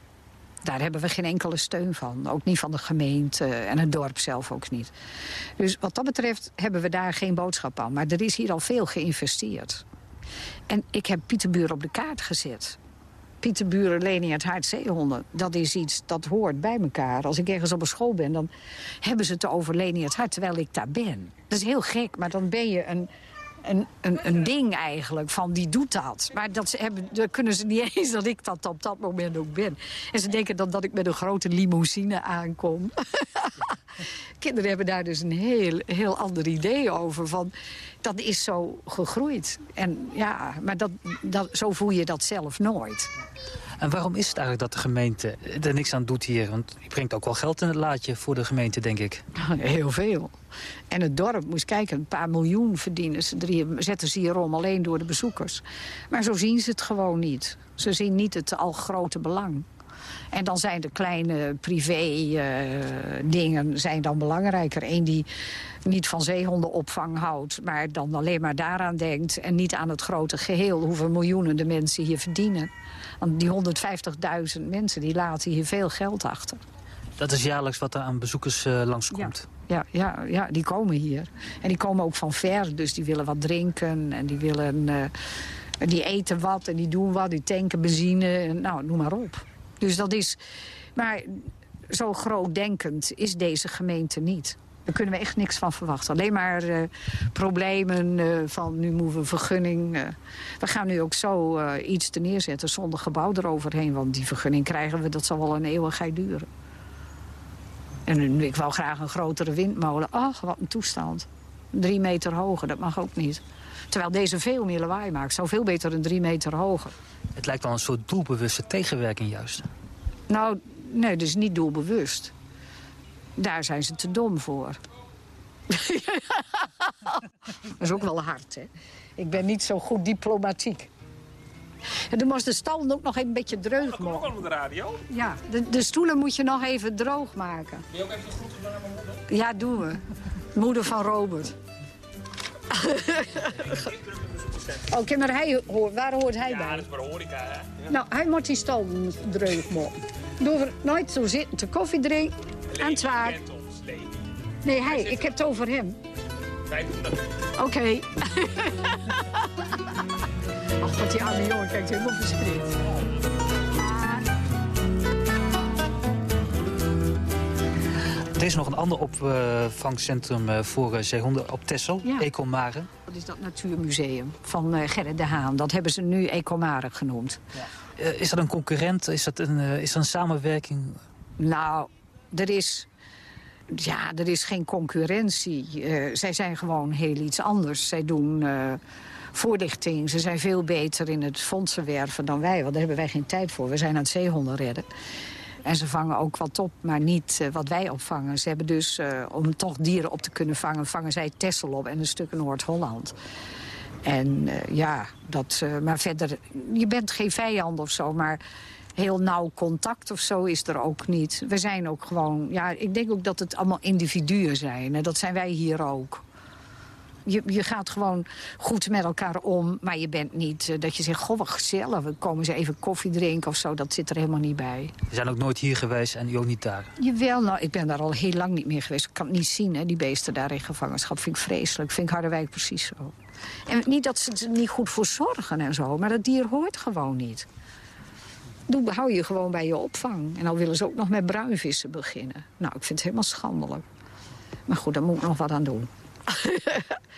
Daar hebben we geen enkele steun van. Ook niet van de gemeente en het dorp zelf ook niet. Dus wat dat betreft hebben we daar geen boodschap aan. Maar er is hier al veel geïnvesteerd. En ik heb Pieterburen op de kaart gezet. Pieterburen, Leni het Hart, Zeehonden. Dat is iets dat hoort bij elkaar. Als ik ergens op een school ben, dan hebben ze het over Leni het Hart... terwijl ik daar ben. Dat is heel gek, maar dan ben je een een, een, een ding eigenlijk, van die doet dat. Maar dat ze hebben, dan kunnen ze niet eens dat ik dat op dat moment ook ben. En ze denken dan dat ik met een grote limousine aankom. Kinderen hebben daar dus een heel, heel ander idee over. Van, dat is zo gegroeid. En ja, maar dat, dat, zo voel je dat zelf nooit. En waarom is het eigenlijk dat de gemeente er niks aan doet hier? Want je brengt ook wel geld in het laadje voor de gemeente, denk ik. Heel veel. En het dorp, moest kijken, een paar miljoen verdienen ze. Drie, zetten ze hierom alleen door de bezoekers. Maar zo zien ze het gewoon niet. Ze zien niet het al grote belang. En dan zijn de kleine privé-dingen zijn dan belangrijker. Eén die niet van zeehondenopvang houdt, maar dan alleen maar daaraan denkt... en niet aan het grote geheel, hoeveel miljoenen de mensen hier verdienen. Want die 150.000 mensen die laten hier veel geld achter. Dat is jaarlijks wat er aan bezoekers uh, langskomt? Ja, ja, ja, ja, die komen hier. En die komen ook van ver, dus die willen wat drinken en die willen... Uh, die eten wat en die doen wat, die tanken benzine, nou, noem maar op. Dus dat is... Maar zo grootdenkend is deze gemeente niet. Daar kunnen we echt niks van verwachten. Alleen maar uh, problemen uh, van nu moeten we een vergunning. Uh, we gaan nu ook zo iets te neerzetten zonder gebouw eroverheen. Want die vergunning krijgen we, dat zal wel een eeuwigheid duren. En ik wou graag een grotere windmolen. Ach, wat een toestand. Drie meter hoger, dat mag ook niet. Terwijl deze veel meer lawaai maakt. Zou veel beter een drie meter hoger. Het lijkt wel een soort doelbewuste tegenwerking juist. Nou, nee, dus niet doelbewust. Daar zijn ze te dom voor. dat is ook wel hard, hè? Ik ben niet zo goed diplomatiek. En dan moest de stal ook nog een beetje dreug maken. Kom ook op de radio? Ja, de, de, stoelen moet je nog even droog maken. Wil je ook even goed gedaan aan mijn moeder? Ja, doen we. Moeder van Robert. Oké, okay, maar hij hoort, waar hoort hij ja, bij? Ja, dat is maar horeca, hè? Nou, hij moet die stal dreug maken. Door nooit zo zitten te koffie drinken. En zwaar. Nee, hij. Ik heb het over hem. Wij doen dat. Oké. Okay. Ach, wat die arme jongen kijkt helemaal verschrikt. Er is nog een ander opvangcentrum voor zeehonden op Texel, ja. Ecomare. Dat is dat natuurmuseum van Gerrit de Haan. Dat hebben ze nu Ecomare genoemd. Ja. Is dat een concurrent? Is dat een, is dat een samenwerking? Nou, er is... Ja, er is geen concurrentie. Uh, zij zijn gewoon heel iets anders. Zij doen uh, voorlichting. Ze zijn veel beter in het fondsen werven dan wij. Want daar hebben wij geen tijd voor. We zijn aan het zeehonden redden. En ze vangen ook wat op, maar niet uh, wat wij opvangen. Ze hebben dus, uh, om toch dieren op te kunnen vangen... vangen zij Tessel op en een stuk Noord-Holland. En uh, ja, dat, maar verder... Je bent geen vijand of zo, maar heel nauw contact of zo is er ook niet. We zijn ook gewoon... Ja, ik denk ook dat het allemaal individuen zijn. En dat zijn wij hier ook. Je, je gaat gewoon goed met elkaar om. Maar je bent niet eh, dat je zegt, goh, wat gezellig. We komen ze even koffie drinken of zo. Dat zit er helemaal niet bij. We zijn ook nooit hier geweest en u ook niet daar. Jawel, nou, ik ben daar al heel lang niet meer geweest. Ik kan het niet zien, hè, die beesten daar in gevangenschap. Vind ik vreselijk. Vind ik Harderwijk precies zo. En niet dat ze er niet goed voor zorgen en zo. Maar dat dier hoort gewoon niet. Doe, hou je gewoon bij je opvang. En dan willen ze ook nog met bruinvissen beginnen. Nou, ik vind het helemaal schandelijk. Maar goed, daar moet ik nog wat aan doen.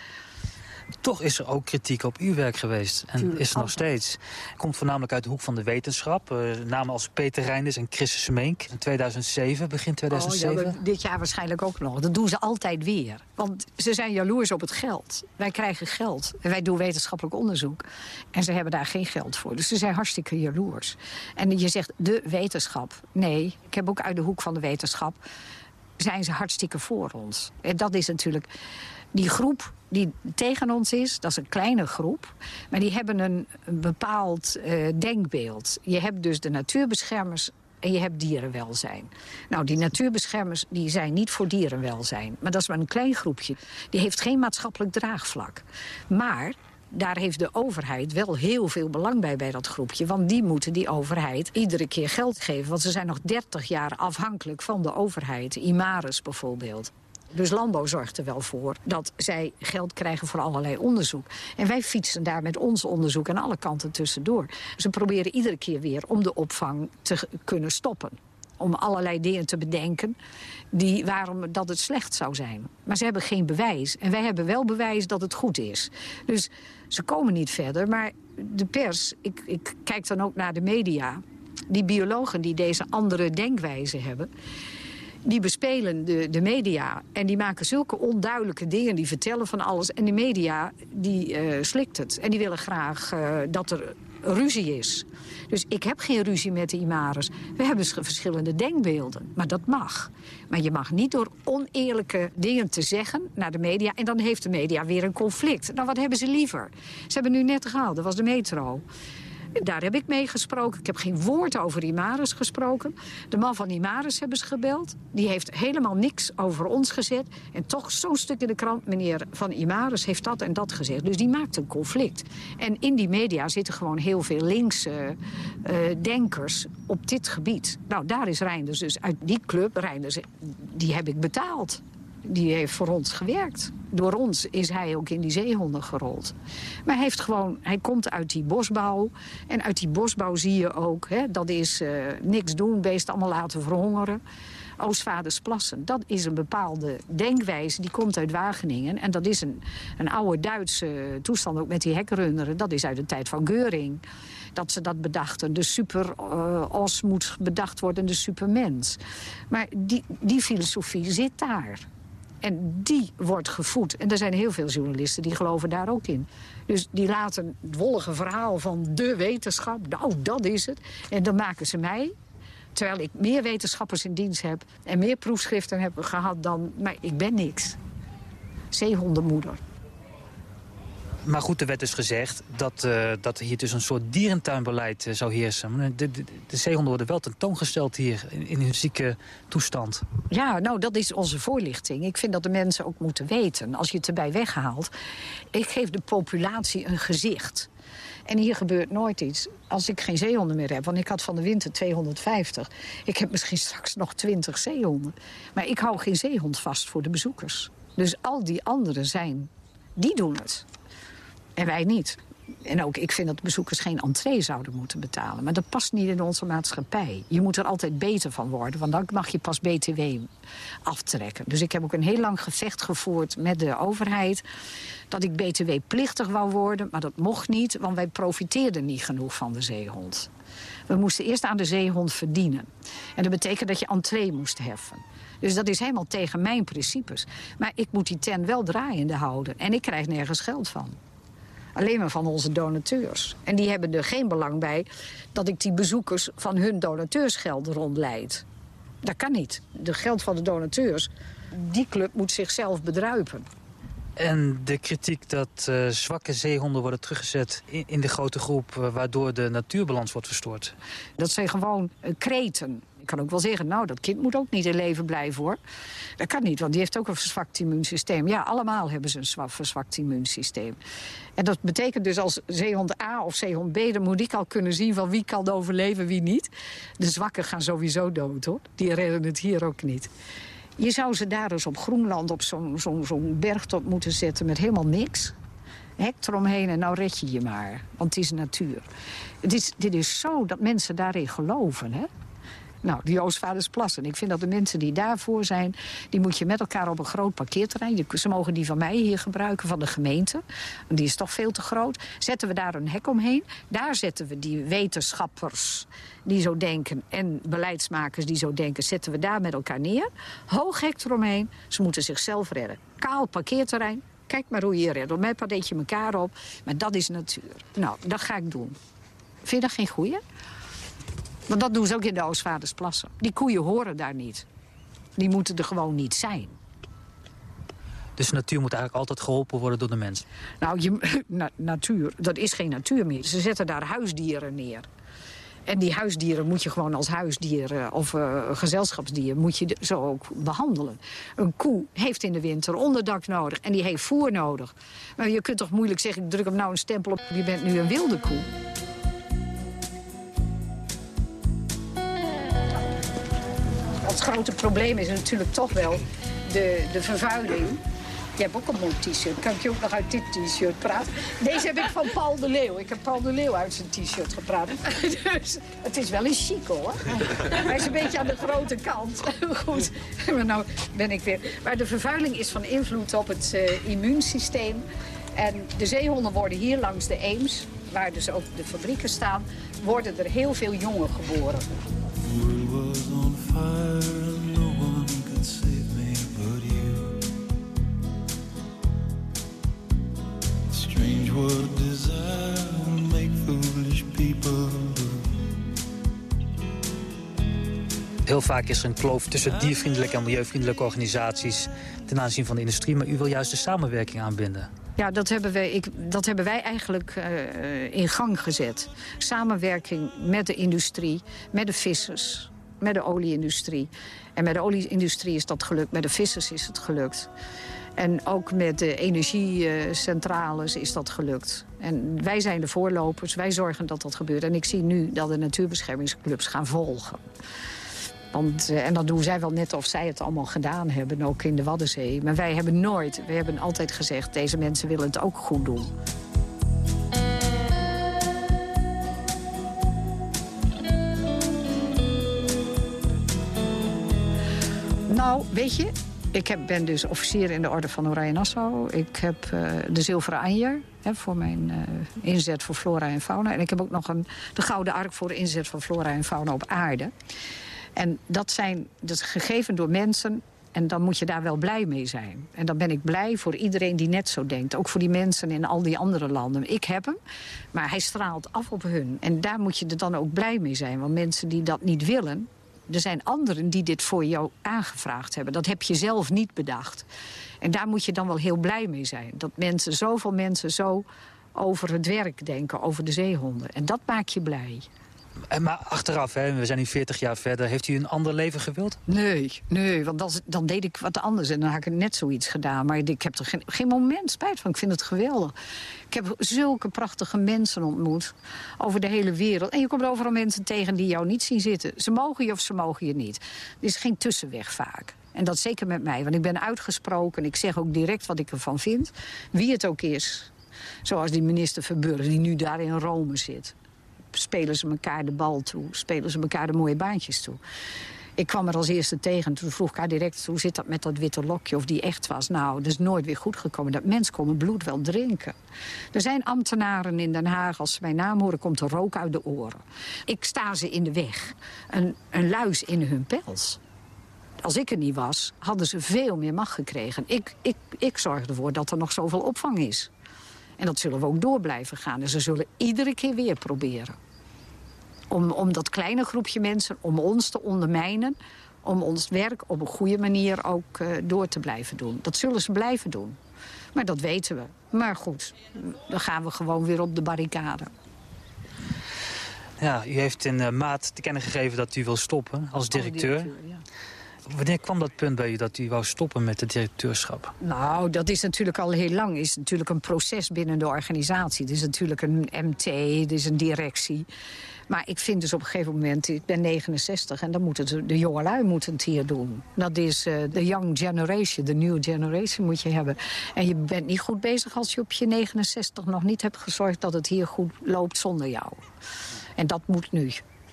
Toch is er ook kritiek op uw werk geweest. En Tuurlijk, is er nog altijd. steeds. Komt voornamelijk uit de hoek van de wetenschap. Eh, namen als Peter Reinders en Chris Smeenk. In 2007, begin 2007. Oh, ja, dit jaar waarschijnlijk ook nog. Dat doen ze altijd weer. Want ze zijn jaloers op het geld. Wij krijgen geld. En wij doen wetenschappelijk onderzoek. En ze hebben daar geen geld voor. Dus ze zijn hartstikke jaloers. En je zegt de wetenschap. Nee, ik heb ook uit de hoek van de wetenschap... zijn ze hartstikke voor ons. En dat is natuurlijk... Die groep die tegen ons is, dat is een kleine groep. Maar die hebben een, bepaald eh, denkbeeld. Je hebt dus de natuurbeschermers en je hebt dierenwelzijn. Nou, die natuurbeschermers die zijn niet voor dierenwelzijn. Maar dat is maar een klein groepje. Die heeft geen maatschappelijk draagvlak. Maar daar heeft de overheid wel heel veel belang bij, bij dat groepje. Want die moeten die overheid iedere keer geld geven. Want ze zijn nog 30 jaar afhankelijk van de overheid. Imaris bijvoorbeeld. Dus landbouw zorgt er wel voor dat zij geld krijgen voor allerlei onderzoek. En wij fietsen daar met ons onderzoek aan alle kanten tussendoor. Ze proberen iedere keer weer om de opvang te kunnen stoppen. Om allerlei dingen te bedenken die, waarom dat het slecht zou zijn. Maar ze hebben geen bewijs. En wij hebben wel bewijs dat het goed is. Dus ze komen niet verder. Maar de pers, ik, ik kijk dan ook naar de media. Die biologen die deze andere denkwijze hebben die bespelen de, de media. En die maken zulke onduidelijke dingen. Die vertellen van alles. En de media, die eh, slikt het. En die willen graag eh, dat er ruzie is. Dus ik heb geen ruzie met de Imares. We hebben sch- verschillende denkbeelden. Maar dat mag. Maar je mag niet door oneerlijke dingen te zeggen naar de media... en dan heeft de media weer een conflict. Nou, wat hebben ze liever? Ze hebben nu net gehaald, dat was de metro. Daar heb ik mee gesproken. Ik heb geen woord over Imaris gesproken. De man van Imaris hebben ze gebeld. Die heeft helemaal niks over ons gezet. En toch zo'n stuk in de krant, meneer van Imaris heeft dat en dat gezegd. Dus die maakt een conflict. En in die media zitten gewoon heel veel linkse eh, denkers op dit gebied. Nou, daar is Reinders dus uit die club. Reinders, die heb ik betaald. Die heeft voor ons gewerkt. Door ons is hij ook in die zeehonden gerold. Maar hij, heeft gewoon, hij komt uit die bosbouw. En uit die bosbouw zie je ook... Hè, dat is eh, niks doen, beest allemaal laten verhongeren. Oostvaarders plassen, dat is een bepaalde denkwijze. Die komt uit Wageningen. En dat is een, een oude Duitse toestand, ook met die hekrunderen. Dat is uit de tijd van Geuring. Dat ze dat bedachten. De super-os moet bedacht worden, de supermens. Maar die, die filosofie zit daar. En die wordt gevoed. En er zijn heel veel journalisten die geloven daar ook in. Dus die laten het wollige verhaal van de wetenschap. Nou, dat is het. En dan maken ze mij. Terwijl ik meer wetenschappers in dienst heb. En meer proefschriften heb gehad dan... Maar ik ben niks. Zeehondenmoeder. Maar goed, er werd dus gezegd dat, eh, dat hier dus een soort dierentuinbeleid eh, zou heersen. De, de zeehonden worden wel tentoongesteld hier in, in hun zieke toestand. Ja, nou, dat is onze voorlichting. Ik vind dat de mensen ook moeten weten. Als je het erbij weghaalt. Ik geef de populatie een gezicht. En hier gebeurt nooit iets. Als ik geen zeehonden meer heb, want ik had van de winter 250. Ik heb misschien straks nog 20 zeehonden. Maar ik hou geen zeehond vast voor de bezoekers. Dus al die anderen zijn, die doen het. En wij niet. En ook, ik vind dat bezoekers geen entree zouden moeten betalen. Maar dat past niet in onze maatschappij. Je moet er altijd beter van worden, want dan mag je pas BTW aftrekken. Dus ik heb ook een heel lang gevecht gevoerd met de overheid... dat ik BTW-plichtig wou worden, maar dat mocht niet... want wij profiteerden niet genoeg van de zeehond. We moesten eerst aan de zeehond verdienen. En dat betekent dat je entree moest heffen. Dus dat is helemaal tegen mijn principes. Maar ik moet die tent wel draaiende houden. En ik krijg nergens geld van. Alleen maar van onze donateurs. En die hebben er geen belang bij dat ik die bezoekers van hun donateursgeld rondleid. Dat kan niet. De geld van de donateurs, die club moet zichzelf bedruipen. En de kritiek dat uh, zwakke zeehonden worden teruggezet in, in de grote groep... Uh, waardoor de natuurbalans wordt verstoord. Dat zijn gewoon uh, kreten. Ik kan ook wel zeggen, nou, dat kind moet ook niet in leven blijven, hoor. Dat kan niet, want die heeft ook een verzwakt immuunsysteem. Ja, allemaal hebben ze een verzwakt immuunsysteem. En dat betekent dus als zeehond A of zeehond B... dan moet ik al kunnen zien van wie kan overleven, wie niet. De zwakken gaan sowieso dood, hoor. Die redden het hier ook niet. Je zou ze daar dus op Groenland op zo'n bergtop moeten zetten met helemaal niks. Hek eromheen en nou red je je maar. Want het is natuur. Het is, dit is zo dat mensen daarin geloven, hè? Nou, die Oostvaardersplassen. Ik vind dat de mensen die daarvoor zijn... die moet je met elkaar op een groot parkeerterrein... Ze mogen die van mij hier gebruiken, van de gemeente. Die is toch veel te groot. Zetten we daar een hek omheen. Daar zetten we die wetenschappers die zo denken... en beleidsmakers die zo denken, zetten we daar met elkaar neer. Hoog hek eromheen. Ze moeten zichzelf redden. Kaal parkeerterrein. Kijk maar hoe je redt. Op mij padeet je elkaar op. Maar dat is natuur. Nou, dat ga ik doen. Vind je dat geen goeie? Want dat doen ze ook in de Oostvaardersplassen. Die koeien horen daar niet. Die moeten er gewoon niet zijn. Dus natuur moet eigenlijk altijd geholpen worden door de mens? Nou, je, na, natuur, dat is geen natuur meer. Ze zetten daar huisdieren neer. En die huisdieren moet je gewoon als huisdier of uh, gezelschapsdier moet je zo ook behandelen. Een koe heeft in de winter onderdak nodig en die heeft voer nodig. Maar je kunt toch moeilijk zeggen, ik druk hem nou een stempel op, je bent nu een wilde koe. Grote probleem is natuurlijk toch wel de, de vervuiling. Je hebt ook een mooi t-shirt. Kan ik je ook nog uit dit t-shirt praten? Deze heb ik van Paul de Leeuw. Ik heb Paul de Leeuw uit zijn t-shirt gepraat. Dus het is wel een chic hoor. Hij is een beetje aan de grote kant. Goed, maar nou ben ik weer... Maar de vervuiling is van invloed op het uh, immuunsysteem. En de zeehonden worden hier langs de Eems, waar dus ook de fabrieken staan... worden er heel veel jongen geboren. Heel vaak is er een kloof tussen diervriendelijke en milieuvriendelijke organisaties ten aanzien van de industrie, maar u wil juist de samenwerking aanbinden. Ja, dat hebben wij, ik, dat hebben wij eigenlijk uh, in gang gezet. Samenwerking met de industrie, met de vissers, met de olieindustrie. En met de olieindustrie is dat gelukt, met de vissers is het gelukt. En ook met de energiecentrales is dat gelukt. En wij zijn de voorlopers, wij zorgen dat dat gebeurt. En ik zie nu dat de natuurbeschermingsclubs gaan volgen. Want, eh, en dat doen zij wel net of zij het allemaal gedaan hebben, ook in de Waddenzee. Maar wij hebben nooit, we hebben altijd gezegd... deze mensen willen het ook goed doen. Nou, weet je, ik heb, ben dus officier in de orde van Oranje Nassau. Ik heb uh, de zilveren anjer hè, voor mijn uh, inzet voor flora en fauna. En ik heb ook nog een, de gouden ark voor de inzet van flora en fauna op aarde. En dat, zijn, is gegeven door mensen en dan moet je daar wel blij mee zijn. En dan ben ik blij voor iedereen die net zo denkt. Ook voor die mensen in al die andere landen. Ik heb hem, maar hij straalt af op hun. En daar moet je er dan ook blij mee zijn. Want mensen die dat niet willen... Er zijn anderen die dit voor jou aangevraagd hebben. Dat heb je zelf niet bedacht. En daar moet je dan wel heel blij mee zijn. Dat mensen, zoveel mensen zo over het werk denken, over de zeehonden. En dat maakt je blij. Maar achteraf, hè, we zijn nu 40 jaar verder, heeft u een ander leven gewild? Nee, nee, want dan, dan deed ik wat anders en dan had ik net zoiets gedaan. Maar ik heb er geen, geen moment spijt van, ik vind het geweldig. Ik heb zulke prachtige mensen ontmoet over de hele wereld. En je komt overal mensen tegen die jou niet zien zitten. Ze mogen je of ze mogen je niet. Er is geen tussenweg vaak. En dat zeker met mij, want ik ben uitgesproken. Ik zeg ook direct wat ik ervan vind. Wie het ook is. Zoals die minister Verburg, die nu daar in Rome zit spelen ze elkaar de bal toe. Spelen ze elkaar de mooie baantjes toe. Ik kwam er als eerste tegen. Toen vroeg ik haar direct, hoe zit dat met dat witte lokje? Of die echt was. Nou, dat is nooit weer goed gekomen. Dat mens komen bloed wel drinken. Er zijn ambtenaren in Den Haag. Als ze mijn naam horen, komt er rook uit de oren. Ik sta ze in de weg. Een, een luis in hun pels. Als ik er niet was, hadden ze veel meer macht gekregen. Ik, ik, ik zorg ervoor dat er nog zoveel opvang is. En dat zullen we ook door blijven gaan. En ze zullen iedere keer weer proberen. Om, om dat kleine groepje mensen, om ons te ondermijnen... om ons werk op een goede manier ook uh, door te blijven doen. Dat zullen ze blijven doen. Maar dat weten we. Maar goed, dan gaan we gewoon weer op de barricade. Ja, u heeft in uh, maart te kennen gegeven dat u wil stoppen als directeur. directeur ja. Wanneer kwam dat punt bij u dat u wou stoppen met het directeurschap? Nou, dat is natuurlijk al heel lang. is natuurlijk een proces binnen de organisatie. Het is natuurlijk een MT, het is een directie. Maar ik vind dus op een gegeven moment, ik ben 69... en dan moeten het, de jongelui moeten het hier doen. Dat is de uh, young generation, de new generation moet je hebben. En je bent niet goed bezig als je op je 69 nog niet hebt gezorgd... dat het hier goed loopt zonder jou. En dat moet nu.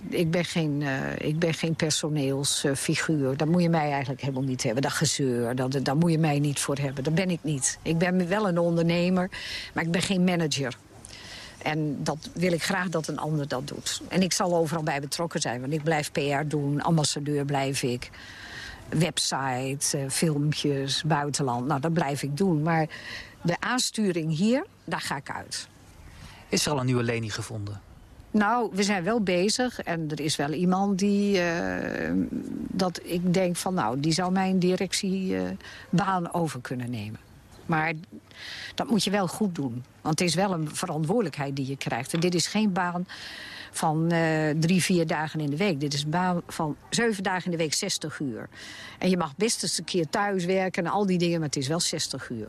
Ik ben geen, uh, ik ben geen personeelsfiguur. Daar moet je mij eigenlijk helemaal niet hebben. Dat gezeur, dat, daar moet je mij niet voor hebben. Dat ben ik niet. Ik ben wel een ondernemer, maar ik ben geen manager. En dat wil ik graag dat een ander dat doet. En ik zal overal bij betrokken zijn, want ik blijf PR doen. Ambassadeur blijf ik. Website, uh, filmpjes, buitenland. Nou, dat blijf ik doen. Maar de aansturing hier, daar ga ik uit. Is er al een nieuwe Leni gevonden? Nou, we zijn wel bezig en er is wel iemand die... Uh, dat ik denk van, nou, die zou mijn directiebaan uh, over kunnen nemen. Maar dat moet je wel goed doen. Want het is wel een verantwoordelijkheid die je krijgt. En dit is geen baan van uh, drie, vier dagen in de week. Dit is een baan van zeven dagen in de week, 60 uur. En je mag best eens een keer thuis werken en al die dingen, maar het is wel 60 uur.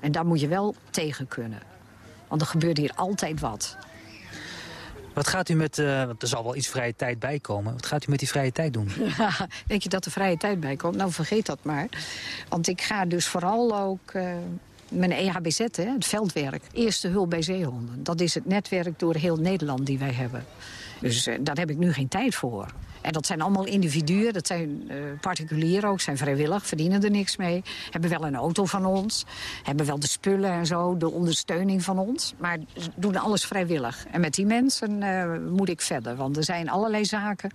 En daar moet je wel tegen kunnen. Want er gebeurt hier altijd wat. Wat gaat u met, uh, want er zal wel iets vrije tijd bij komen. Wat gaat u met die vrije tijd doen? Denk je dat er vrije tijd bij komt? Nou, vergeet dat maar. Want ik ga dus vooral ook uh, mijn EHBZ, hè, het veldwerk. Eerste hulp bij zeehonden. Dat is het netwerk door heel Nederland die wij hebben. Dus uh, daar heb ik nu geen tijd voor. En dat zijn allemaal individuen, dat zijn uh, particulieren ook, zijn vrijwillig, verdienen er niks mee. Hebben wel een auto van ons, hebben wel de spullen en zo, de ondersteuning van ons. Maar doen alles vrijwillig. En met die mensen uh, moet ik verder, want er zijn allerlei zaken,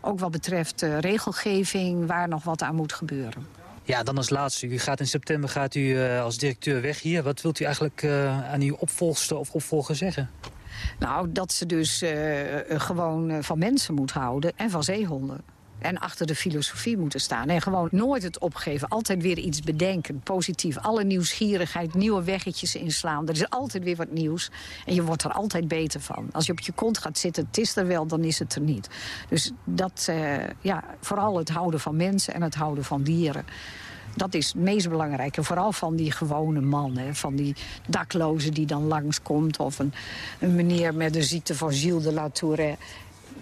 ook wat betreft uh, regelgeving, waar nog wat aan moet gebeuren. Ja, dan als laatste. U gaat in september gaat u als directeur weg hier. Wat wilt u eigenlijk aan uw opvolgster of opvolger zeggen? Nou, dat ze dus uh, gewoon van mensen moet houden en van zeehonden. En achter de filosofie moeten staan. En gewoon nooit het opgeven. Altijd weer iets bedenken. Positief. Alle nieuwsgierigheid. Nieuwe weggetjes inslaan. Er is altijd weer wat nieuws. En je wordt er altijd beter van. Als je op je kont gaat zitten, het is er wel, dan is het er niet. Dus dat, ja, vooral het houden van mensen en het houden van dieren. Dat is het meest belangrijke. Vooral van die gewone man. Hè. Van die dakloze die dan langskomt. Of een, een meneer met de ziekte van Gilles de la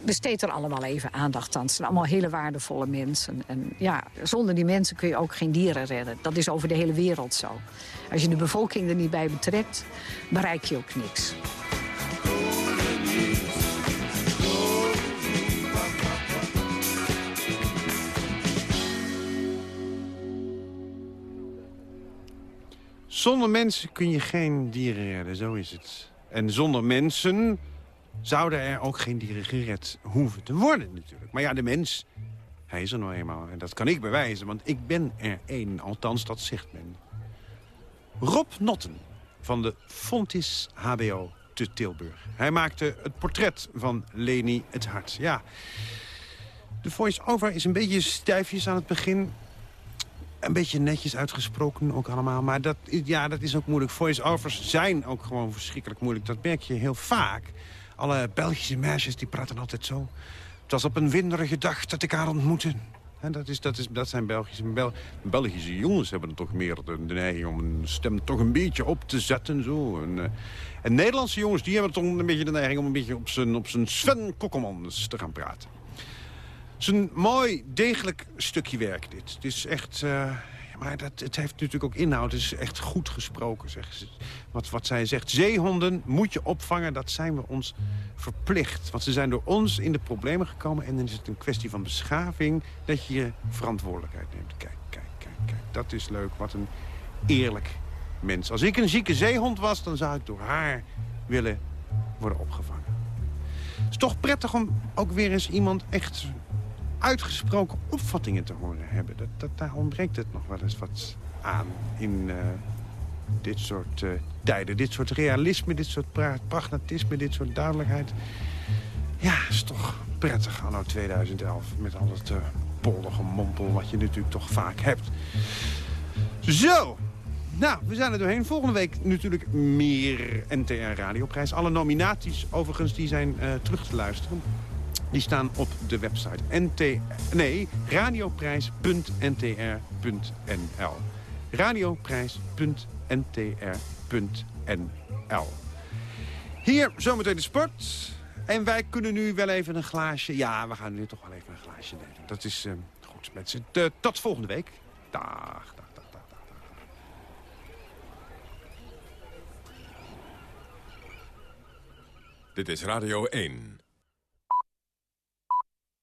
besteed er allemaal even aandacht aan. Het zijn allemaal hele waardevolle mensen. En ja, zonder die mensen kun je ook geen dieren redden. Dat is over de hele wereld zo. Als je de bevolking er niet bij betrekt, bereik je ook niks. Zonder mensen kun je geen dieren redden, zo is het. En zonder mensen zouden er ook geen dieren gered hoeven te worden natuurlijk. Maar ja, de mens, hij is er nou eenmaal. En dat kan ik bewijzen, want ik ben er één. Althans, dat zegt men. Rob Notten van de Fontis HBO te Tilburg. Hij maakte het portret van Leni het Hart. Ja, de voice-over is een beetje stijfjes aan het begin. Een beetje netjes uitgesproken ook allemaal. Maar dat, ja, dat is ook moeilijk. Voice-overs zijn ook gewoon verschrikkelijk moeilijk. Dat merk je heel vaak. Alle Belgische meisjes die praten altijd zo. Het was op een winderige dag dat ik haar ontmoette. En dat, is, dat, is, dat zijn Belgische... Bel, Belgische jongens hebben toch meer de, neiging om een stem toch een beetje op te zetten. Zo. En, uh, en Nederlandse jongens die hebben toch een beetje de neiging om een beetje op zijn, op zijn Sven Kokkelmans te gaan praten. Het is een mooi, degelijk stukje werk dit. Het is echt... Uh, maar dat, het heeft natuurlijk ook inhoud. Het is echt goed gesproken, zeggen ze. Wat, wat zij zegt. Zeehonden moet je opvangen, dat zijn we ons verplicht. Want ze zijn door ons in de problemen gekomen. En dan is het een kwestie van beschaving dat je je verantwoordelijkheid neemt. Kijk, kijk, kijk, kijk. Dat is leuk. Wat een eerlijk mens. Als ik een zieke zeehond was, dan zou ik door haar willen worden opgevangen. Het is toch prettig om ook weer eens iemand echt uitgesproken opvattingen te horen hebben. Dat, dat, daar ontbreekt het nog wel eens wat aan in uh, dit soort uh, tijden. Dit soort realisme, dit soort pra pragmatisme, dit soort duidelijkheid. Ja, is toch prettig anno 2011 met al het uh, mompel wat je natuurlijk toch vaak hebt. Zo, Nou, we zijn er doorheen. Volgende week natuurlijk meer NTR Radioprijs. Alle nominaties overigens die zijn terug te luisteren. Die staan op de website nt, nee, radioprijs.ntr.nl. Radioprijs.ntr.nl. Hier zometeen de sport. En wij kunnen nu wel even een glaasje... Ja, we gaan nu toch wel even een glaasje nemen. Dat is uh, goed, mensen. tot volgende week. Dag. Dit is Radio 1.